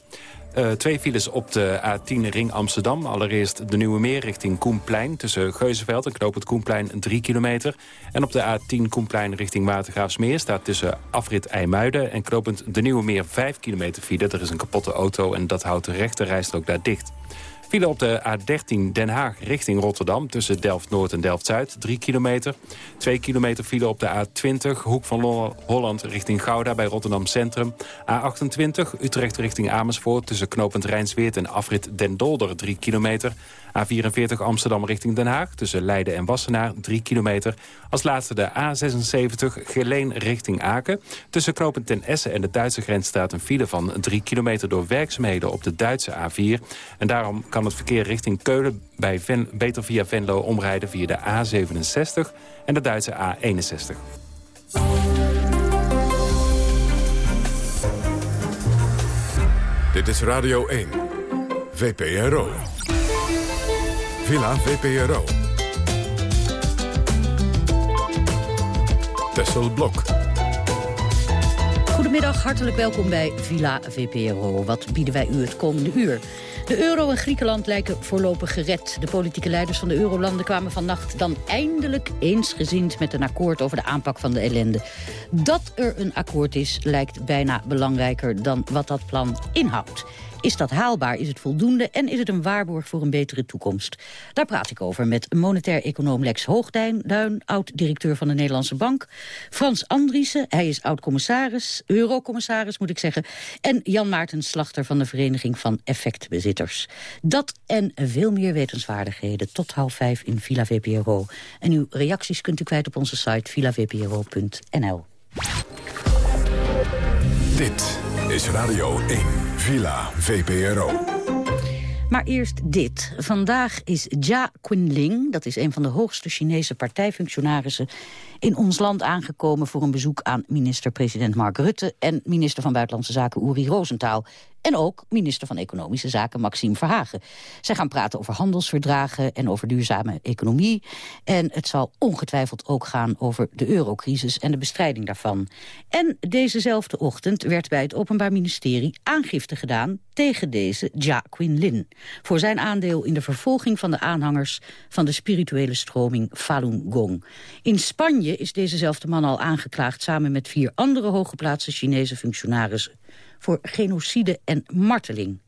Eh, twee files op de A10 Ring Amsterdam. Allereerst de Nieuwe Meer richting Koenplein... tussen Geuzenveld en Knoop het Koenplein 3 kilometer. En op de A10 Koenplein richting Watergraafsmeer... staat tussen afrit IJmuiden en knooppunt de Nieuwe Meer 5 kilometer file. Er is een kapotte auto en dat houdt de rechte rijstrook daar dicht. File op de A13 Den Haag richting Rotterdam... tussen Delft-Noord en Delft-Zuid, 3 kilometer. 2 kilometer file op de A20 Hoek van Holland richting Gouda... bij Rotterdam Centrum. A28 Utrecht richting Amersfoort... tussen knooppunt Rijnsweert en afrit Den Dolder, 3 kilometer. A44 Amsterdam richting Den Haag tussen Leiden en Wassenaar, 3 kilometer. Als laatste de A76 Geleen richting Aken. Tussen knooppunt Ten Essen en de Duitse grens staat een file van 3 kilometer... door werkzaamheden op de Duitse A4. En daarom kan het verkeer richting Keulen bij Ven, beter via Venlo omrijden... via de A67 en de Duitse A61. Dit is Radio 1, VPRO. Villa VPRO. Tessel Blok. Goedemiddag, hartelijk welkom bij Villa VPRO. Wat bieden wij u het komende uur? De euro en Griekenland lijken voorlopig gered. De politieke leiders van de eurolanden kwamen vannacht dan eindelijk eensgezind met een akkoord over de aanpak van de ellende. Dat er een akkoord is, lijkt bijna belangrijker dan wat dat plan inhoudt. Is dat haalbaar? Is het voldoende? En is het een waarborg voor een betere toekomst? Daar praat ik over met monetair econoom Lex Hoogduin, oud-directeur van de Nederlandse Bank. Frans Andriessen, hij is oud-commissaris, eurocommissaris moet ik zeggen. En Jan Maarten Slachter van de Vereniging van Effectbezitters. Dat en veel meer wetenswaardigheden tot half vijf in Villa VPRO. En uw reacties kunt u kwijt op onze site villavpro.nl. Dit is Radio 1, Villa VPRO. Maar eerst dit. Vandaag is Jia Qinling, dat is een van de hoogste Chinese partijfunctionarissen... in ons land aangekomen voor een bezoek aan minister-president Mark Rutte... en minister van Buitenlandse Zaken Uri Rosenthal. En ook minister van Economische Zaken Maxime Verhagen. Zij gaan praten over handelsverdragen en over duurzame economie. En het zal ongetwijfeld ook gaan over de eurocrisis en de bestrijding daarvan. En dezezelfde ochtend werd bij het Openbaar Ministerie aangifte gedaan tegen deze Ja Quinlin. Voor zijn aandeel in de vervolging van de aanhangers van de spirituele stroming Falun Gong. In Spanje is dezezelfde man al aangeklaagd samen met vier andere hooggeplaatste Chinese functionarissen voor genocide en marteling.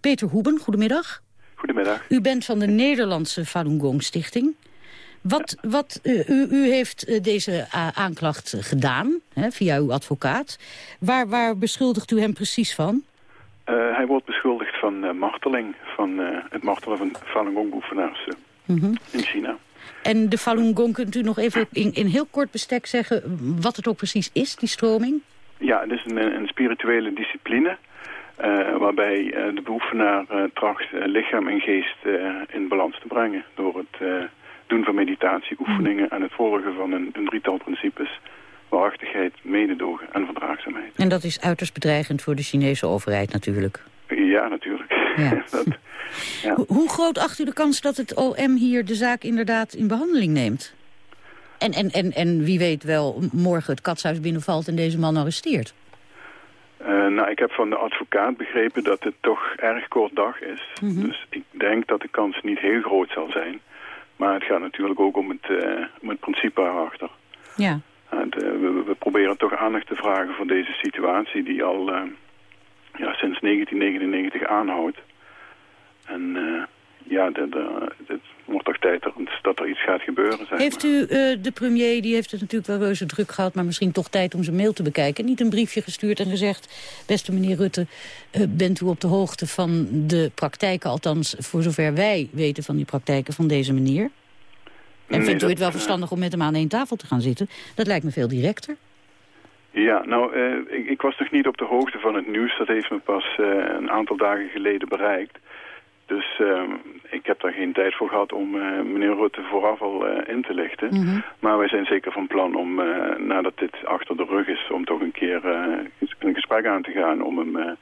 Peter Hoeben, goedemiddag. Goedemiddag. U bent van de Nederlandse Falun Gong Stichting. Wat, wat, uh, u, u, heeft uh, deze uh, aanklacht gedaan, hè, via uw advocaat. Waar, waar beschuldigt u hem precies van? hij wordt beschuldigd van marteling, van het martelen van Falun Gong oefenaars mm -hmm. in China. En de Falun Gong, kunt u nog even in, in heel kort bestek zeggen wat het ook precies is, die stroming? Ja, het is een, een spirituele discipline... Uh, waarbij uh, de beoefenaar uh, tracht lichaam en geest in balans te brengen... door het doen van meditatieoefeningen en het volgen van een, een drietal principes... waarachtigheid, mededogen en verdraagzaamheid. En dat is uiterst bedreigend voor de Chinese overheid natuurlijk. Ja, natuurlijk. Ja. dat, ja. Hoe groot acht u de kans dat het OM hier de zaak inderdaad in behandeling neemt? En, en, en, en wie weet wel morgen het katshuis binnenvalt en deze man arresteert. Uh, nou, ik heb van de advocaat begrepen dat het toch erg kort dag is. Mm -hmm. Dus ik denk dat de kans niet heel groot zal zijn. Maar het gaat natuurlijk ook om het, uh, om het principe erachter. Ja. Uh, we, we, proberen toch aandacht te vragen voor deze situatie die al ja, sinds 1999 aanhoudt. En ja, het wordt toch tijd dat er iets gaat gebeuren. Zeg heeft maar. u, uh, de premier, die heeft het natuurlijk wel reuze druk gehad... maar misschien toch tijd om zijn mail te bekijken... niet een briefje gestuurd en gezegd... beste meneer Rutte, uh, bent u op de hoogte van de praktijken... althans, voor zover wij weten van die praktijken van deze meneer? En Nee, vindt u het wel eh, verstandig om met hem aan één tafel te gaan zitten? Dat lijkt me veel directer. Ja, nou, eh, ik, ik was nog niet op de hoogte van het nieuws. Dat heeft me pas eh, een aantal dagen geleden bereikt. Dus eh, ik heb daar geen tijd voor gehad om eh, meneer Rutte vooraf al eh, in te lichten. Mhm. Maar wij zijn zeker van plan om, eh, nadat dit achter de rug is, om toch een keer een gesprek aan te gaan om hem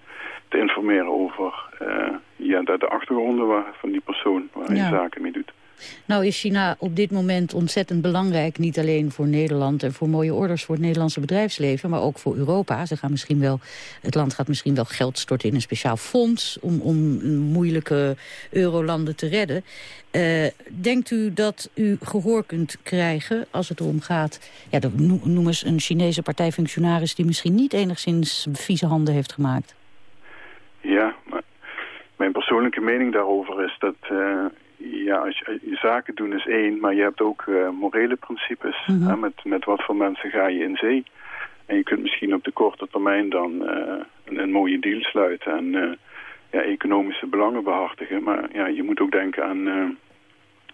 te informeren over ja, de, de achtergronden waar, van die persoon waar hij Ja. zaken mee doet. Nou is China op dit moment ontzettend belangrijk... niet alleen voor Nederland en voor mooie orders voor het Nederlandse bedrijfsleven... maar ook voor Europa. Ze gaan misschien wel, het land gaat misschien wel geld storten in een speciaal fonds... om, om moeilijke eurolanden te redden. Eh, denkt u dat u gehoor kunt krijgen als het erom gaat... Ja, noem eens een Chinese partijfunctionaris... die misschien niet enigszins vieze handen heeft gemaakt? Ja, maar mijn persoonlijke mening daarover is dat... eh, ja, als je, je zaken doen is één, maar je hebt ook eh, morele principes. Mhm. hè, met, met wat voor mensen ga je in zee? En je kunt misschien op de korte termijn dan eh, een, een mooie deal sluiten en eh, ja, economische belangen behartigen. Maar ja, je moet ook denken aan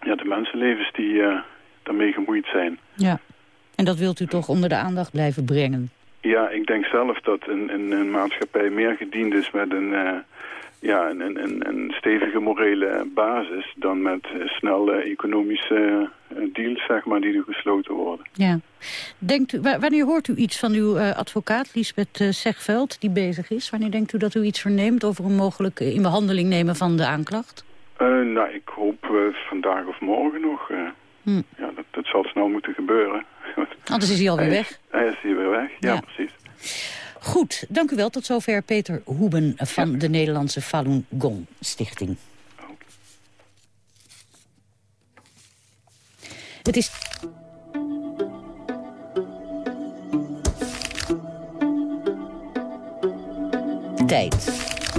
ja, de mensenlevens die daarmee gemoeid zijn. Ja. En dat wilt u toch onder de aandacht blijven brengen? Ja, ik denk zelf dat een, een, een maatschappij meer gediend is met een, ja, een, een, een, een stevige morele basis dan met snelle economische eh, deals zeg maar, die er gesloten worden. Ja. Denkt u, wa- wanneer hoort u iets van uw eh, advocaat, Lisbeth eh, Zegveld, die bezig is? Wanneer denkt u dat u iets verneemt over een mogelijk in behandeling nemen van de aanklacht? Eh, nou, ik hoop vandaag of morgen nog. Hm. ja, dat, dat zal snel moeten gebeuren. Anders is hij alweer Hij weg. Hij is hier weer weg, ja, Ja. precies. Goed, dank u wel. Tot zover Peter Hoeben van de Nederlandse Falun Gong Stichting. Het is... Tijd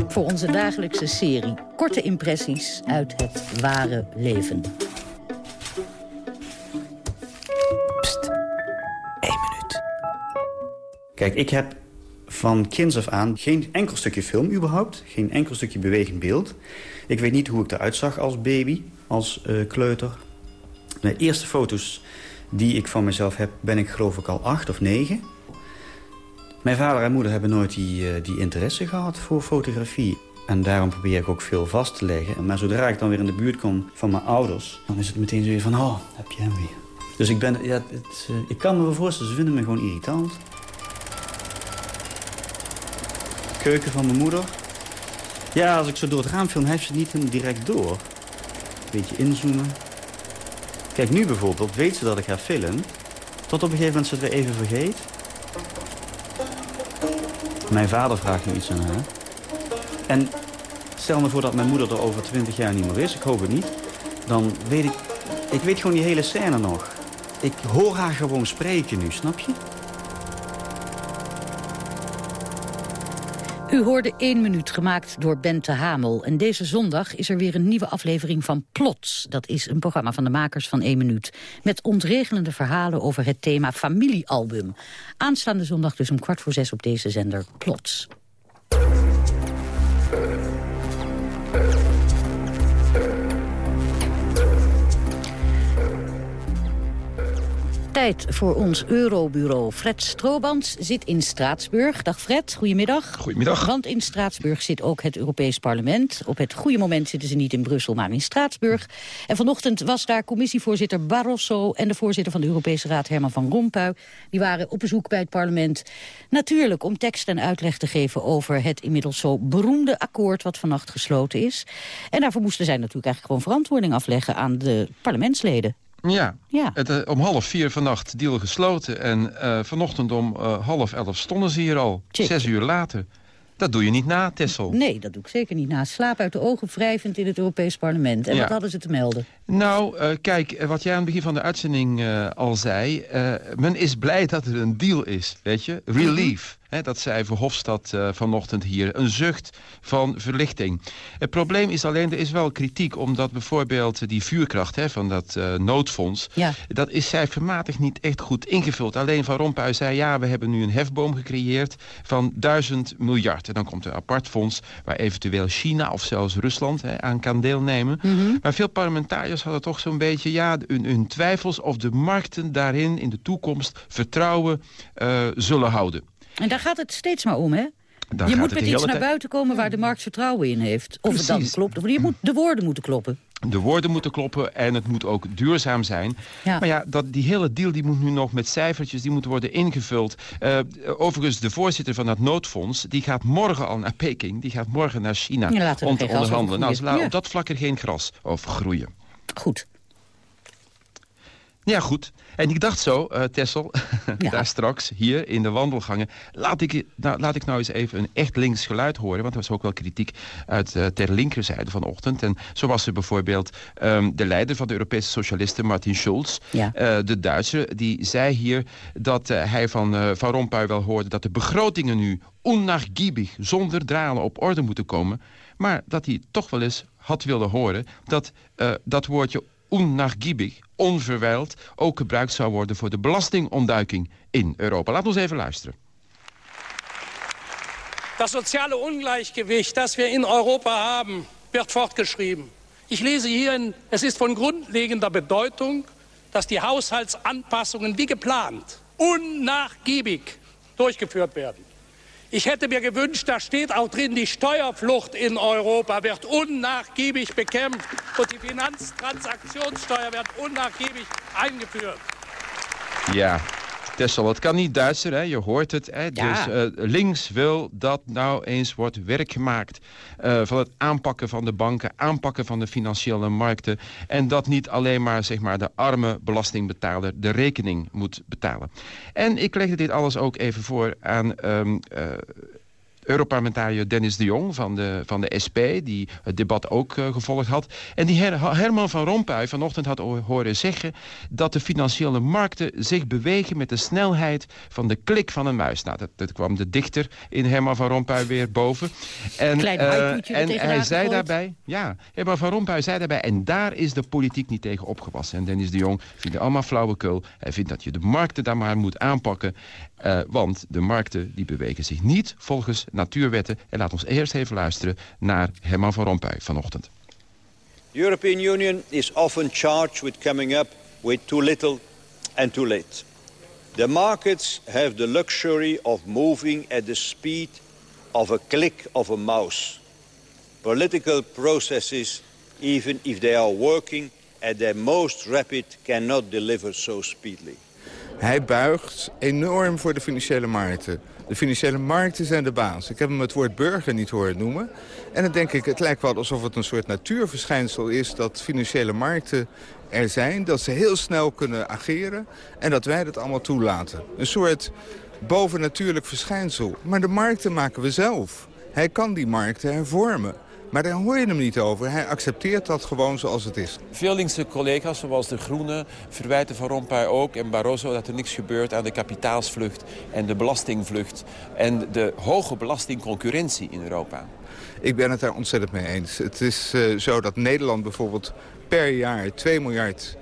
voor onze dagelijkse serie. Korte impressies uit het ware leven. Kijk, ik heb van kinds af aan geen enkel stukje film überhaupt. Geen enkel stukje bewegend beeld. Ik weet niet hoe ik eruit zag als baby, als eh, kleuter. De eerste foto's die ik van mezelf heb, ben ik geloof ik al acht of negen. Mijn vader en moeder hebben nooit die, eh, die interesse gehad voor fotografie. En daarom probeer ik ook veel vast te leggen. Maar zodra ik dan weer in de buurt kom van mijn ouders... dan is het meteen zo weer van, oh, heb je hem weer. Dus ik ben, ja, het, eh, ik kan me wel voorstellen, ze vinden me gewoon irritant. Keuken van mijn moeder. Ja, als ik zo door het raam film, heeft ze het niet direct door. Beetje inzoomen. Kijk, nu bijvoorbeeld weet ze dat ik ga filmen. Tot op een gegeven moment ze het weer even vergeet. Mijn vader vraagt nu iets aan haar. En stel me voor dat mijn moeder er over 20 jaar niet meer is. Ik hoop het niet. Dan weet ik... Ik weet gewoon die hele scène nog. Ik hoor haar gewoon spreken nu, snap je? U hoorde 1 minuut gemaakt door Bente Hamel. En deze zondag is er weer een nieuwe aflevering van Plots. Dat is een programma van de makers van 1 minuut. Met ontregelende verhalen over het thema familiealbum. Aanstaande zondag dus om kwart voor zes op deze zender Plots. Tijd voor ons Eurobureau. Fred Stroobans zit in Straatsburg. Dag Fred, goedemiddag. Goedemiddag. Want in Straatsburg zit ook het Europees Parlement. Op het goede moment zitten ze niet in Brussel, maar in Straatsburg. En vanochtend was daar commissievoorzitter Barroso... en de voorzitter van de Europese Raad Herman van Rompuy. Die waren op bezoek bij het parlement. Natuurlijk om tekst en uitleg te geven over het inmiddels zo beroemde akkoord... wat vannacht gesloten is. En daarvoor moesten zij natuurlijk eigenlijk gewoon verantwoording afleggen... aan de parlementsleden. Ja, Ja. Het, eh, om half vier vannacht deal gesloten. En eh, vanochtend om eh, half elf stonden ze hier al. Zes uur later. Dat doe je niet na, Tessel. Nee, dat doe ik zeker niet na. Slaap uit de ogen wrijvend in het Europees Parlement. En Ja. wat hadden ze te melden? Nou, kijk, wat jij aan het begin van de uitzending al zei. men is blij dat er een deal is, weet je. Relief. Dat zei Verhofstadt eh vanochtend hier. Een zucht van verlichting. Het probleem is alleen, er is wel kritiek... omdat bijvoorbeeld die vuurkracht hè, van dat eh, noodfonds... Ja. dat is cijfermatig niet echt goed ingevuld. Alleen Van Rompuy zei, ja, we hebben nu een hefboom gecreëerd... van duizend miljard. En dan komt er een apart fonds... waar eventueel China of zelfs Rusland hè, aan kan deelnemen. Maar veel parlementariërs hadden toch zo'n beetje... ja, hun, hun twijfels of de markten daarin in de toekomst... vertrouwen eh, zullen houden. En daar gaat het steeds maar om, hè? Daar je moet met iets naar buiten komen waar de markt vertrouwen in heeft. Of het dan klopt. Of je moet, de woorden moeten kloppen. De woorden moeten kloppen en het moet ook duurzaam zijn. Ja. Maar ja, dat, die hele deal die moet nu nog met cijfertjes, die moet worden ingevuld. Eh, overigens, de voorzitter van dat noodfonds, die gaat morgen al naar Peking. Die gaat morgen naar China Ja, om te onderhandelen. Nou, ze laten op dat vlak er geen gras over groeien. Goed. Ja, goed. En ik dacht zo, eh, Tessel, daar straks, hier in de wandelgangen... Laat ik, nou, laat ik nou eens even een echt links geluid horen... want er was ook wel kritiek uit eh, ter linkerzijde vanochtend. En zo was er bijvoorbeeld ehm, de leider van de Europese Socialisten, Martin Schulz... Ja. eh, de Duitser, die zei hier dat hij van Van Rompuy wel hoorde... dat de begrotingen nu onnachgiebig, zonder dralen op orde moeten komen... maar dat hij toch wel eens had willen horen dat dat woordje onnachgiebig, onverwijld... ook gebruikt zou worden voor de belastingontduiking in Europa. Laat ons even luisteren. Das soziale Ungleichgewicht, das wir in Europa haben, wird fortgeschrieben. Ich lese hierin, es ist von grundlegender Bedeutung, dass die Haushaltsanpassungen wie geplant unnachgiebig durchgeführt werden. Ich hätte mir gewünscht, da steht auch drin, die Steuerflucht in Europa wird unnachgiebig bekämpft und die Finanztransaktionssteuer wird unnachgiebig eingeführt. Ja, Tessel, het kan niet Duitser, hè? je hoort het. Hè? Ja. Dus eh, links wil dat nou eens wordt werk gemaakt... eh, van het aanpakken van de banken, aanpakken van de financiële markten... en dat niet alleen maar, zeg maar de arme belastingbetaler de rekening moet betalen. En ik legde dit alles ook even voor aan... ehm, eh, Europarlementariër Dennis de Jong van de, van de SP... die het debat ook eh, gevolgd had. En die Her- Herman van Rompuy vanochtend had ho- horen zeggen... dat de financiële markten zich bewegen met de snelheid van de klik van een muis. Nou, dat, dat kwam de dichter in Herman van Rompuy weer boven. En, er en hij zei daarbij... Ja, Herman van Rompuy zei daarbij... en daar is de politiek niet tegen opgewassen. En Dennis de Jong vindt het allemaal flauwekul. Hij vindt dat je de markten daar maar moet aanpakken... Eh, want de markten die bewegen zich niet volgens natuurwetten. En laat ons eerst even luisteren naar Herman van Rompuy vanochtend. The European Union is often charged with coming up with too little and too late. The markets have the luxury of moving at the speed of a click of a mouse. Political processes, even if they are working at their most rapid cannot deliver so speedily. Hij buigt enorm voor de financiële markten. De financiële markten zijn de baas. Ik heb hem het woord burger niet horen noemen. En dan denk ik, het lijkt wel alsof het een soort natuurverschijnsel is... dat financiële markten er zijn, dat ze heel snel kunnen ageren... en dat wij dat allemaal toelaten. Een soort bovennatuurlijk verschijnsel. Maar de markten maken we zelf. Hij kan die markten hervormen. Maar daar hoor je hem niet over. Hij accepteert dat gewoon zoals het is. Veel linkse collega's, zoals de Groenen, verwijten Van Rompuy ook en Barroso... dat er niks gebeurt aan de kapitaalsvlucht en de belastingvlucht... en de hoge belastingconcurrentie in Europa. Ik ben het daar ontzettend mee eens. Het is uh, zo dat Nederland bijvoorbeeld per jaar 2 miljard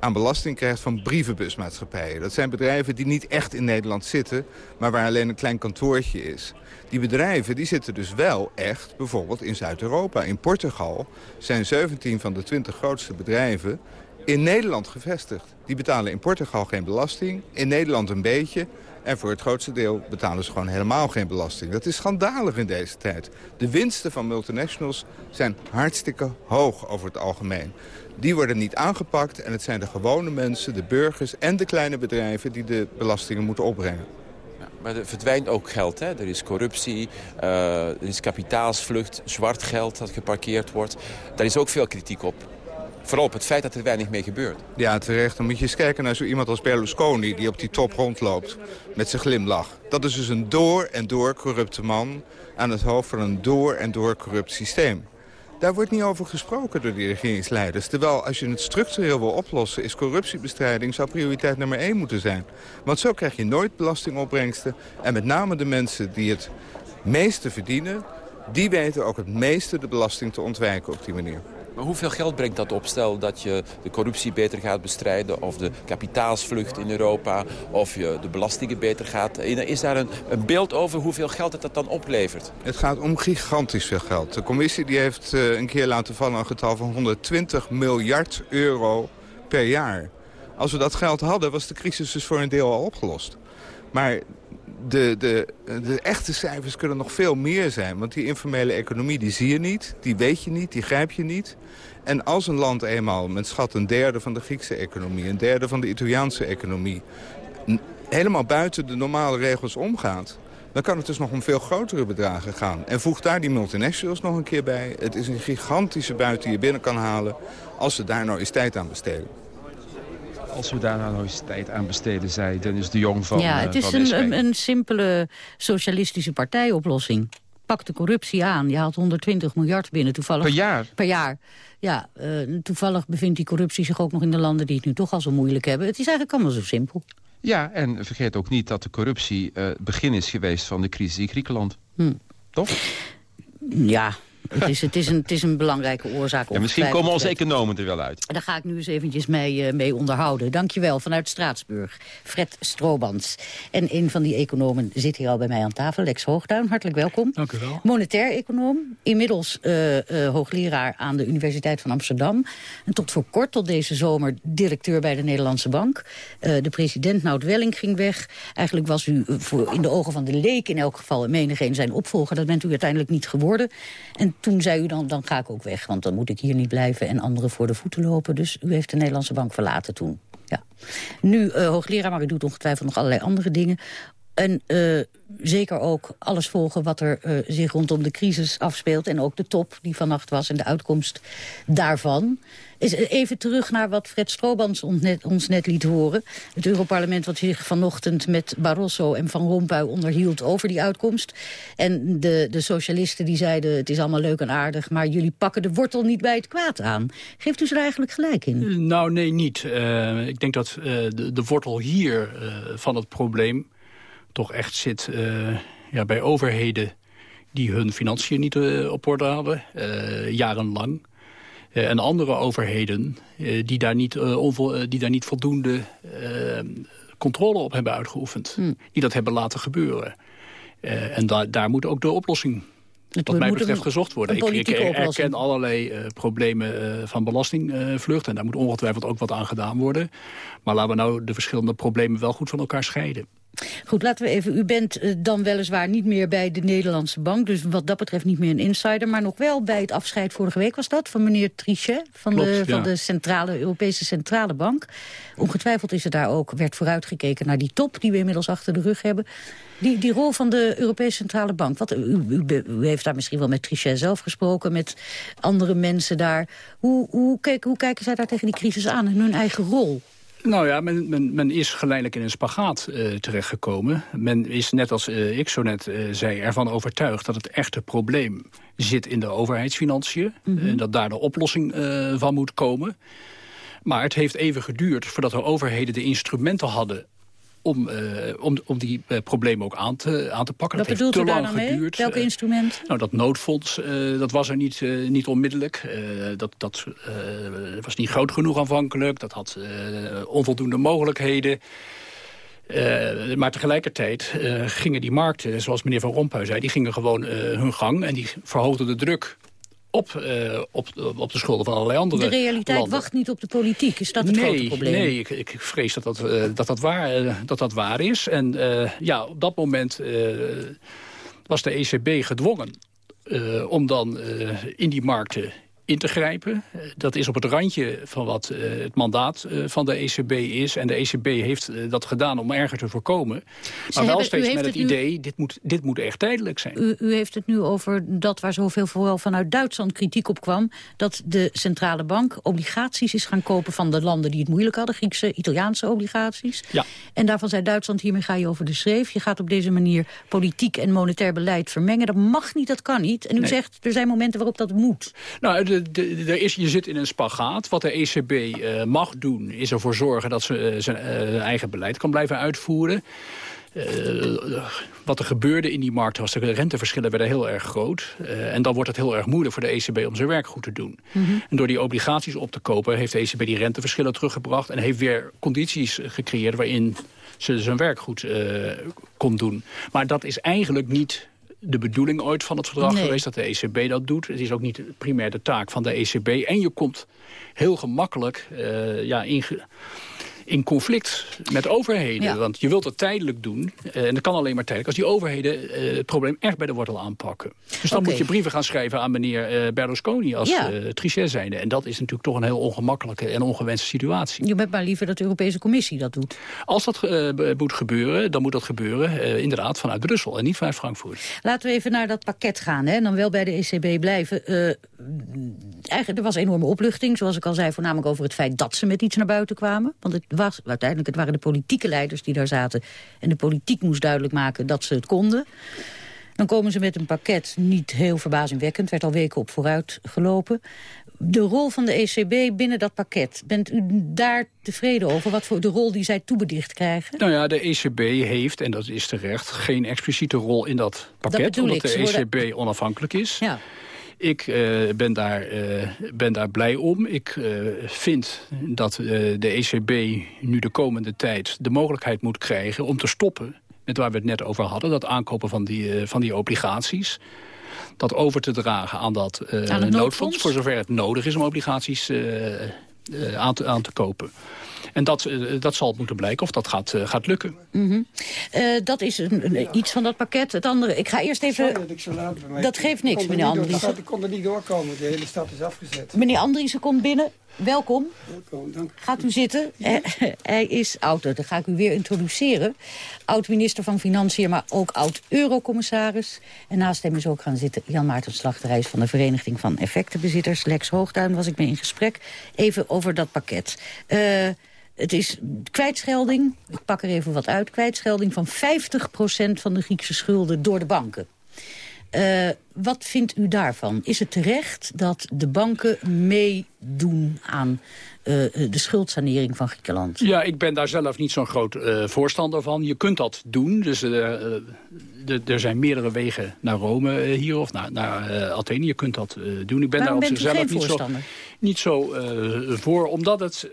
aan belasting krijgt van brievenbusmaatschappijen. Dat zijn bedrijven die niet echt in Nederland zitten, maar waar alleen een klein kantoortje is. Die bedrijven die zitten dus wel echt bijvoorbeeld in Zuid-Europa. In Portugal zijn 17 van de 20 grootste bedrijven in Nederland gevestigd. Die betalen in Portugal geen belasting, in Nederland een beetje... En voor het grootste deel betalen ze gewoon helemaal geen belasting. Dat is schandalig in deze tijd. De winsten van multinationals zijn hartstikke hoog over het algemeen. Die worden niet aangepakt en het zijn de gewone mensen, de burgers en de kleine bedrijven... die de belastingen moeten opbrengen. Maar er verdwijnt ook geld. Hè? Er is corruptie, uh, er is kapitaalsvlucht, zwart geld dat geparkeerd wordt. Daar is ook veel kritiek op. Vooral op het feit dat er weinig mee gebeurt. Ja, terecht. Dan moet je eens kijken naar zo iemand als Berlusconi... die op die top rondloopt met zijn glimlach. Dat is dus een door en door corrupte man... aan het hoofd van een door en door corrupt systeem. Daar wordt niet over gesproken door die regeringsleiders. Terwijl als je het structureel wil oplossen... is corruptiebestrijding zou prioriteit nummer één moeten zijn. Want zo krijg je nooit belastingopbrengsten. En met name de mensen die het meeste verdienen... die weten ook het meeste de belasting te ontwijken op die manier. Maar hoeveel geld brengt dat op? Stel dat je de corruptie beter gaat bestrijden... of de kapitaalsvlucht in Europa... of je de belastingen beter gaat. Is daar een, een beeld over hoeveel geld het dat dan oplevert? Het gaat om gigantisch veel geld. De commissie die heeft uh, een keer laten vallen een getal van 120 miljard euro per jaar. Als we dat geld hadden, was de crisis dus voor een deel al opgelost. Maar de, de, de echte cijfers kunnen nog veel meer zijn. Want die informele economie die zie je niet, die weet je niet, die grijp je niet. En als een land eenmaal met schat een derde van de Griekse economie... een derde van de Italiaanse economie... helemaal buiten de normale regels omgaat... dan kan het dus nog om veel grotere bedragen gaan. En voeg daar die multinationals nog een keer bij. Het is een gigantische buit die je binnen kan halen... als ze daar nou eens tijd aan besteden. Als we daar nou eens tijd aan besteden, zei Dennis de Jong van Ja, het uh, is een, een, een simpele socialistische partijoplossing. Pak de corruptie aan. Je haalt 120 miljard binnen toevallig. Per jaar? Per jaar. Ja, uh, toevallig bevindt die corruptie zich ook nog in de landen die het nu toch al zo moeilijk hebben. Het is eigenlijk allemaal zo simpel. Ja, en vergeet ook niet dat de corruptie uh, het begin is geweest van de crisis in Griekenland. Hm. Toch? Ja, het is, het, is een, het is een belangrijke oorzaak. Ja, misschien komen onze economen er wel uit. Daar ga ik nu eens eventjes mee, uh, mee onderhouden. Dankjewel, vanuit Straatsburg. Fred Stroobans. En een van die economen zit hier al bij mij aan tafel. Lex Hoogduin, hartelijk welkom. Dank u wel. Monetair econoom. Inmiddels uh, uh, hoogleraar aan de Universiteit van Amsterdam. En tot voor kort, tot deze zomer, directeur bij de Nederlandse Bank. de president Nout Welling ging weg. Eigenlijk was u voor, in de ogen van de leek in elk geval... menigeen zijn opvolger. Dat bent u uiteindelijk niet geworden. En toen zei u dan, dan ga ik ook weg, want dan moet ik hier niet blijven... en anderen voor de voeten lopen. Dus u heeft de Nederlandse bank verlaten toen. Ja. Nu uh, hoogleraar, maar u doet ongetwijfeld nog allerlei andere dingen. En uh, zeker ook alles volgen wat er uh, zich rondom de crisis afspeelt... en ook de top die vannacht was en de uitkomst daarvan. Is even terug naar wat Fred Stroobans ons net, liet horen. Het Europarlement wat zich vanochtend met Barroso en Van Rompuy onderhield over die uitkomst. En de, de socialisten die zeiden het is allemaal leuk en aardig... maar jullie pakken de wortel niet bij het kwaad aan. Geeft u ze er eigenlijk gelijk in? Nou, nee, niet. Ik denk dat de, de wortel hier van het probleem toch echt zit ja, bij overheden die hun financiën niet op orde hadden, jarenlang. Uh, en andere overheden die, daar niet, die daar niet voldoende controle op hebben uitgeoefend. Hmm. Die dat hebben laten gebeuren. en da daar moet ook de oplossing het wat mij betreft gezocht worden. Ik, ik erken allerlei problemen van belastingvlucht. en daar moet ongetwijfeld ook wat aan gedaan worden. Maar laten we nou de verschillende problemen wel goed van elkaar scheiden. Goed, laten we even. U bent eh, dan weliswaar niet meer bij de Nederlandse bank. Dus wat dat betreft niet meer een insider. Maar nog wel bij het afscheid vorige week was dat. Van meneer Trichet van, Klopt, de, ja. van de centrale, Europese Centrale Bank. Ongetwijfeld is er daar ook, werd vooruitgekeken naar die top. Die we inmiddels achter de rug hebben. Die, die rol van de Europese Centrale Bank. Wat, u, u, be- u heeft daar misschien wel met Trichet zelf gesproken. Met andere mensen daar. Hoe, hoe, kijken, hoe kijken zij daar tegen die crisis aan? En hun eigen rol? Nou ja, men, men, men is geleidelijk in een spagaat eh, terechtgekomen. Men is, net als eh, ik zo net eh, zei, ervan overtuigd... dat het echte probleem zit in de overheidsfinanciën. Mhm. En dat daar de oplossing van moet komen. Maar het heeft even geduurd voordat de overheden de instrumenten hadden... om, eh, om, om die eh, problemen ook aan te, aan te pakken. Wat dat bedoelt heeft u te daar lang dan mee? geduurd. Welke Eh, instrument? nou, dat noodfonds, dat was er niet, niet onmiddellijk. Dat dat was niet groot genoeg aanvankelijk. Dat had onvoldoende mogelijkheden. Maar tegelijkertijd gingen die markten, zoals meneer Van Rompuy zei... die gingen gewoon hun gang en die verhoogden de druk op, eh, op, op de schulden van allerlei andere De realiteit landen. wacht niet op de politiek. Is dat het nee, grote probleem? Nee, ik, ik vrees dat dat, eh, dat, dat, waar, eh, dat dat waar is. En ja, op dat moment was de ECB gedwongen om dan in die markten in te grijpen. Eh, Dat is op het randje van wat eh, het mandaat eh, van de ECB is. En de ECB heeft dat gedaan om erger te voorkomen. Maar wel hebben- steeds met het het nu- idee, dit, moet, dit moet echt tijdelijk zijn. U, u heeft het nu over dat waar zoveel vooral vanuit Duitsland kritiek op kwam... dat de centrale bank obligaties is gaan kopen van de landen die het moeilijk hadden. Griekse, Italiaanse obligaties. Ja. En daarvan zei Duitsland, hiermee ga je over de schreef. Je gaat op deze manier politiek en monetair beleid vermengen. Dat mag niet, dat kan niet. En u Nee. zegt, er zijn momenten waarop dat moet. Nou, de, de, er is, je zit in een spagaat. Wat de ECB eh, mag doen, is ervoor zorgen dat ze eh, zijn eh, eigen beleid kan blijven uitvoeren. Wat er gebeurde in die markt was, de renteverschillen werden heel erg groot. En dan wordt het heel erg moeilijk voor de ECB om zijn werk goed te doen. En door die obligaties op te kopen heeft de ECB die renteverschillen teruggebracht... en heeft weer condities gecreëerd waarin ze zijn werk goed kon doen. Maar dat is eigenlijk niet de bedoeling ooit van het verdrag Nee. geweest dat de ECB dat doet. Het is ook niet primair de taak van de ECB. En je komt heel gemakkelijk eh, ja, in, in conflict met overheden. Ja. Want je wilt het tijdelijk doen. eh, en dat kan alleen maar tijdelijk als die overheden eh, het probleem echt bij de wortel aanpakken. Dus dan moet je brieven gaan schrijven aan meneer eh, Berlusconi als Ja. Trichet zijnde. En dat is natuurlijk toch een heel ongemakkelijke en ongewenste situatie. Je bent maar liever dat de Europese Commissie dat doet. Als dat moet gebeuren, dan moet dat gebeuren inderdaad vanuit Brussel en niet vanuit Frankfurt. Laten we even naar dat pakket gaan. Hè. En dan wel bij de ECB blijven. Eigenlijk, er was enorme opluchting, zoals ik al zei... voornamelijk over het feit dat ze met iets naar buiten kwamen. Want het was, uiteindelijk het waren de politieke leiders die daar zaten. En de politiek moest duidelijk maken dat ze het konden. Dan komen ze met een pakket, niet heel verbazingwekkend... werd al weken op vooruit gelopen. De rol van de ECB binnen dat pakket, bent u daar tevreden over? Wat voor de rol die zij toebedicht krijgen? Nou ja, de ECB heeft, en dat is terecht, geen expliciete rol in dat pakket. omdat ik, de worden- ECB onafhankelijk is. Ja. Ik eh, ben, daar, eh, ben daar blij om. Ik eh, vind dat de ECB nu de komende tijd de mogelijkheid moet krijgen om te stoppen met waar we het net over hadden. Dat aankopen van die, van die obligaties. Dat over te dragen aan dat Aan het noodfonds. Voor zover het nodig is om obligaties aan, te, aan te kopen. En dat, eh, dat zal moeten blijken of dat gaat, eh, gaat lukken. Mhm. Eh, dat is een, een- iets van dat pakket. Het andere, ik ga eerst even... Sorry dat ik zo laat ben, Dat ik- geeft ik niks, er meneer Andriessen. Ik kon er niet doorkomen, de hele stad is afgezet. Meneer Andriessen komt binnen. Welkom. Welkom, dank u. Gaat u zitten. Hij is oud, dat ga ik u weer introduceren. Oud-minister van Financiën, maar ook oud-eurocommissaris. En naast hem is ook gaan zitten Jan Maarten Slachter. Hij is van de Vereniging van Effectenbezitters. Lex Hoogduin was ik mee in gesprek. Even over dat pakket. Eh, het is kwijtschelding, ik pak er even wat uit... kwijtschelding van 50% van de Griekse schulden door de banken. Eh, wat vindt u daarvan? Is het terecht dat de banken meedoen aan eh, de schuldsanering van Griekenland? Ja, ik ben daar zelf niet zo'n groot eh, voorstander van. Je kunt dat doen. Dus er zijn meerdere wegen naar Rome hier of naar, naar Athene. Je kunt dat doen. Ik ben Waarom daar op zichzelf niet zo, niet zo voor. Omdat het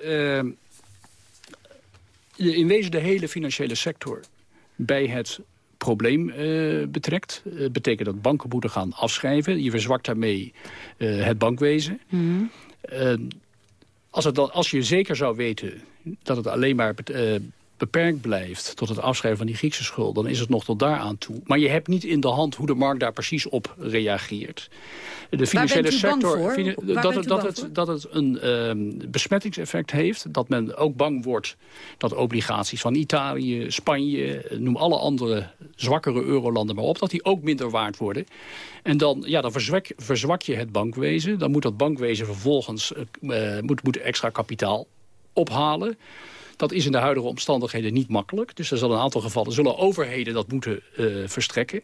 in wezen de hele financiële sector bij het probleem eh, betrekt. Het betekent dat banken moeten gaan afschrijven. Je verzwakt daarmee eh, het bankwezen. Eh, als, het dan, als je zeker zou weten dat het alleen maar eh, beperkt blijft tot het afschrijven van die Griekse schuld... dan is het nog tot daar aan toe. Maar je hebt niet in de hand hoe de markt daar precies op reageert. De financiële sector. dat, het, dat, het, dat het een uh, besmettingseffect heeft. Dat men ook bang wordt dat obligaties van Italië, Spanje... noem alle andere zwakkere eurolanden maar op... dat die ook minder waard worden. En dan, ja, dan verzwak, verzwak je het bankwezen. Dan moet dat bankwezen vervolgens uh, moet, moet extra kapitaal ophalen. Dat is in de huidige omstandigheden niet makkelijk. Dus er zal een aantal gevallen zullen overheden dat moeten uh, verstrekken.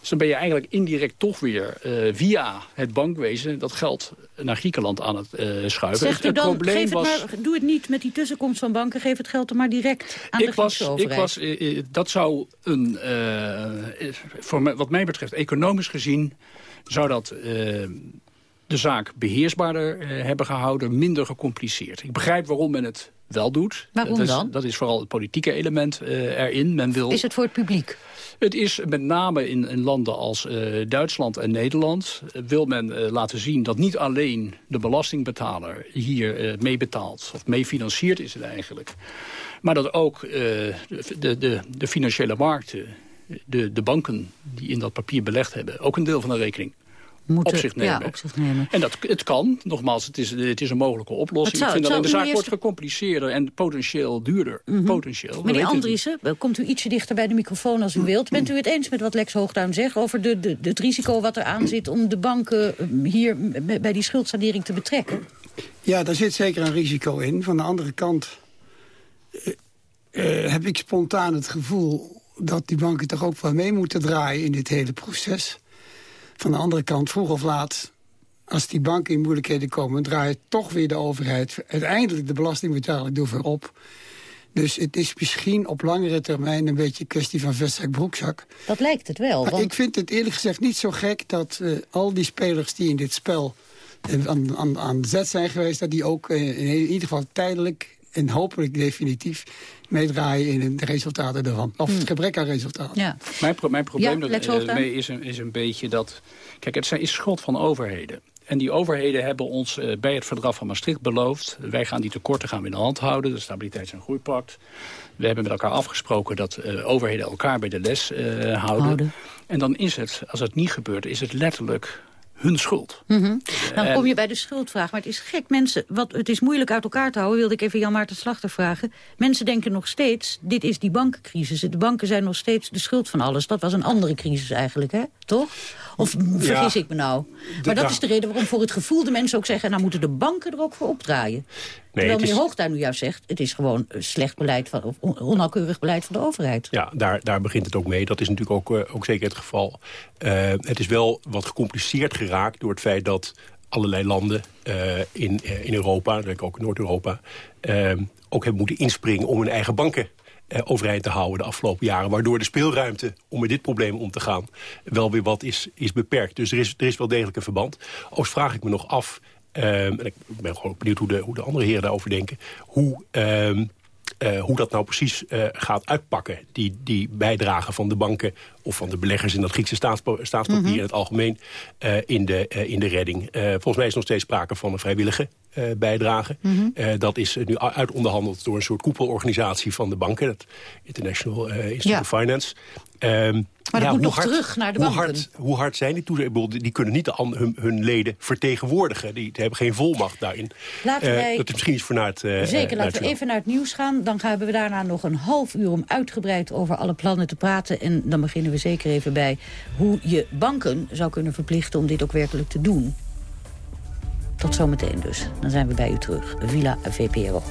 Dus dan ben je eigenlijk indirect toch weer uh, via het bankwezen... dat geld naar Griekenland aan het uh, schuiven. Zegt u dan, geef het was... maar, doe het niet met die tussenkomst van banken... geef het geld er maar direct aan ik de was, overheid. Ik was, dat zou een, voor wat mij betreft economisch gezien... zou dat de zaak beheersbaarder hebben gehouden, minder gecompliceerd. Ik begrijp waarom men het wel doet. Waarom dat is, dan? Dat is vooral het politieke element uh, erin. Men wil... Is het voor het publiek? Het is met name in, in landen als uh, Duitsland en Nederland... Uh, wil men laten zien dat niet alleen de belastingbetaler hier meebetaalt... of meefinanciert is het eigenlijk... maar dat ook de, de, de financiële markten, de, de banken die in dat papier belegd hebben... ook een deel van de rekening Moeten, op, zich nemen. Ja, op zich nemen. En dat, het kan, nogmaals, het is, het is een mogelijke oplossing. Zou, ik vind alleen de zaak eerst... wordt gecompliceerder en potentieel duurder. Mm -hmm. potentieel. Meneer Andriessen, komt u ietsje dichter bij de microfoon als u wilt. Bent u het eens met wat Lex Hoogduin zegt over de, de, het risico wat er aan zit... om de banken hier bij die schuldsanering te betrekken? Ja, daar zit zeker een risico in. Van de andere kant uh, uh, heb ik spontaan het gevoel... dat die banken toch ook wel mee moeten draaien in dit hele proces... Van de andere kant, vroeg of laat, als die banken in moeilijkheden komen... draait toch weer de overheid uiteindelijk de belastingbetaler door op. Dus het is misschien op langere termijn een beetje een kwestie van vestzak broekzak. Dat lijkt het wel. Maar want... ik vind het eerlijk gezegd niet zo gek dat uh, al die spelers die in dit spel uh, aan, aan, aan zet zijn geweest... dat die ook uh, in ieder geval tijdelijk en hopelijk definitief meedraaien in de resultaten ervan. Of het gebrek aan resultaten. Ja. Mijn, pro mijn probleem ja, daarmee is, een, is een beetje dat... Kijk, het zijn, is schuld van overheden. En die overheden hebben ons uh, bij het verdrag van Maastricht beloofd... wij gaan die tekorten gaan we in de hand houden, de Stabiliteits- en Groeipact. We hebben met elkaar afgesproken dat uh, overheden elkaar bij de les uh, houden. houden. En dan is het, als het niet gebeurt, is het letterlijk hun schuld. Mm -hmm. Dan kom je bij de schuldvraag. Maar het is gek, mensen, wat, het is moeilijk uit elkaar te houden... wilde ik even Jan Maarten Slachter vragen. Mensen denken nog steeds, dit is die bankencrisis. De banken zijn nog steeds de schuld van alles. Dat was een andere crisis eigenlijk, hè? Toch? Of vergis ja, ik me nou? Maar dat is de reden waarom voor het gevoel de mensen ook zeggen... nou moeten de banken er ook voor opdraaien. Terwijl meneer is... Hoogtuin nu juist zegt... het is gewoon slecht beleid van, of onnauwkeurig beleid van de overheid. Ja, daar, daar begint het ook mee. Dat is natuurlijk ook, uh, ook zeker het geval. Uh, het is wel wat gecompliceerd geraakt door het feit dat allerlei landen uh, in, in Europa... denk ook in Noord-Europa... ook hebben moeten inspringen om hun eigen banken overeind te houden de afgelopen jaren. Waardoor de speelruimte om met dit probleem om te gaan wel weer wat is, is beperkt. Dus er is, er is wel degelijk een verband. Ook vraag ik me nog af, en ik ben gewoon benieuwd hoe de, hoe de andere heren daarover denken... hoe, uh, uh, hoe dat nou precies uh, gaat uitpakken, die, die bijdrage van de banken... of van de beleggers in dat Griekse staatspa staatspapier mm -hmm. in het algemeen uh, in, de, in de redding. volgens mij is nog steeds sprake van een vrijwillige bijdrage. Mm -hmm. dat is nu uitonderhandeld door een soort koepelorganisatie van de banken... het International Institute ja. of Finance... Um, maar dat ja, moet nog hard, terug naar de hoe banken. hard, hoe hard zijn die toezichthouders? Die kunnen niet hun, hun, leden vertegenwoordigen. Die, hebben geen volmacht daarin. Laten wij, dat is misschien iets voor naar het uh, Zeker, laten we even naar het nieuws gaan. Dan hebben we daarna nog een half uur om uitgebreid over alle plannen te praten. En dan beginnen we zeker even bij hoe je banken zou kunnen verplichten... om dit ook werkelijk te doen. Tot zometeen dus. Dan zijn we bij u terug. Villa VPRO.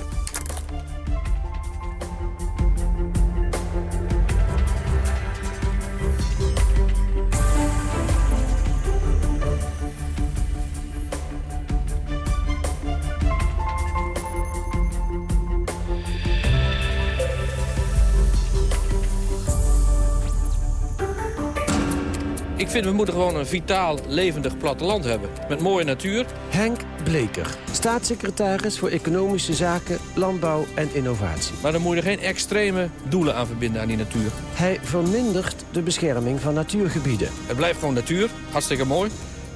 Ik vind we moeten gewoon een vitaal, levendig platteland hebben. Met mooie natuur. Henk Bleker, staatssecretaris voor Economische Zaken, Landbouw en Innovatie. Maar dan moet je er geen extreme doelen aan verbinden aan die natuur. Hij vermindert de bescherming van natuurgebieden. Het blijft gewoon natuur, hartstikke mooi.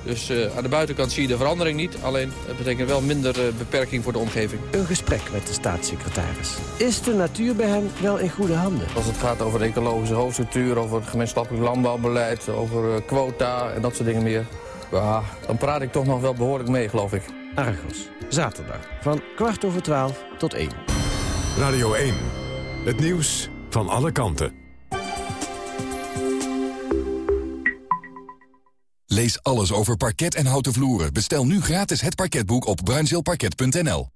Dus uh, aan de buitenkant zie je de verandering niet. Alleen het betekent wel minder uh, beperking voor de omgeving. Een gesprek met de staatssecretaris. Is de natuur bij hem wel in goede handen? Als het gaat over ecologische hoofdstructuur, over het gemeenschappelijk landbouwbeleid... over uh, quota en dat soort dingen meer... Ja, dan praat ik toch nog wel behoorlijk mee, geloof ik. Argos, zaterdag, van kwart over twaalf tot één. Radio 1, het nieuws van alle kanten. Lees alles over parket en houten vloeren. Bestel nu gratis het parketboek op bruinzeelparket.nl.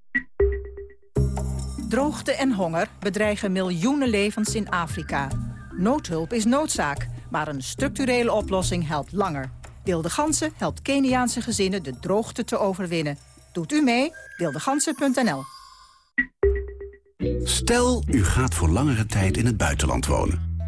Droogte en honger bedreigen miljoenen levens in Afrika. Noodhulp is noodzaak, maar een structurele oplossing helpt langer. Wilde Gansen helpt Keniaanse gezinnen de droogte te overwinnen. Doet u mee? Wildegansen.nl Stel, u gaat voor langere tijd in het buitenland wonen.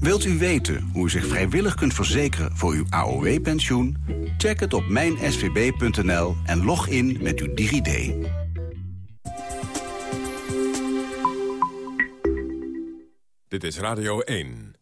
Wilt u weten hoe u zich vrijwillig kunt verzekeren voor uw AOW-pensioen? Check het op mijnsvb.nl en log in met uw DigiD. Dit is Radio 1.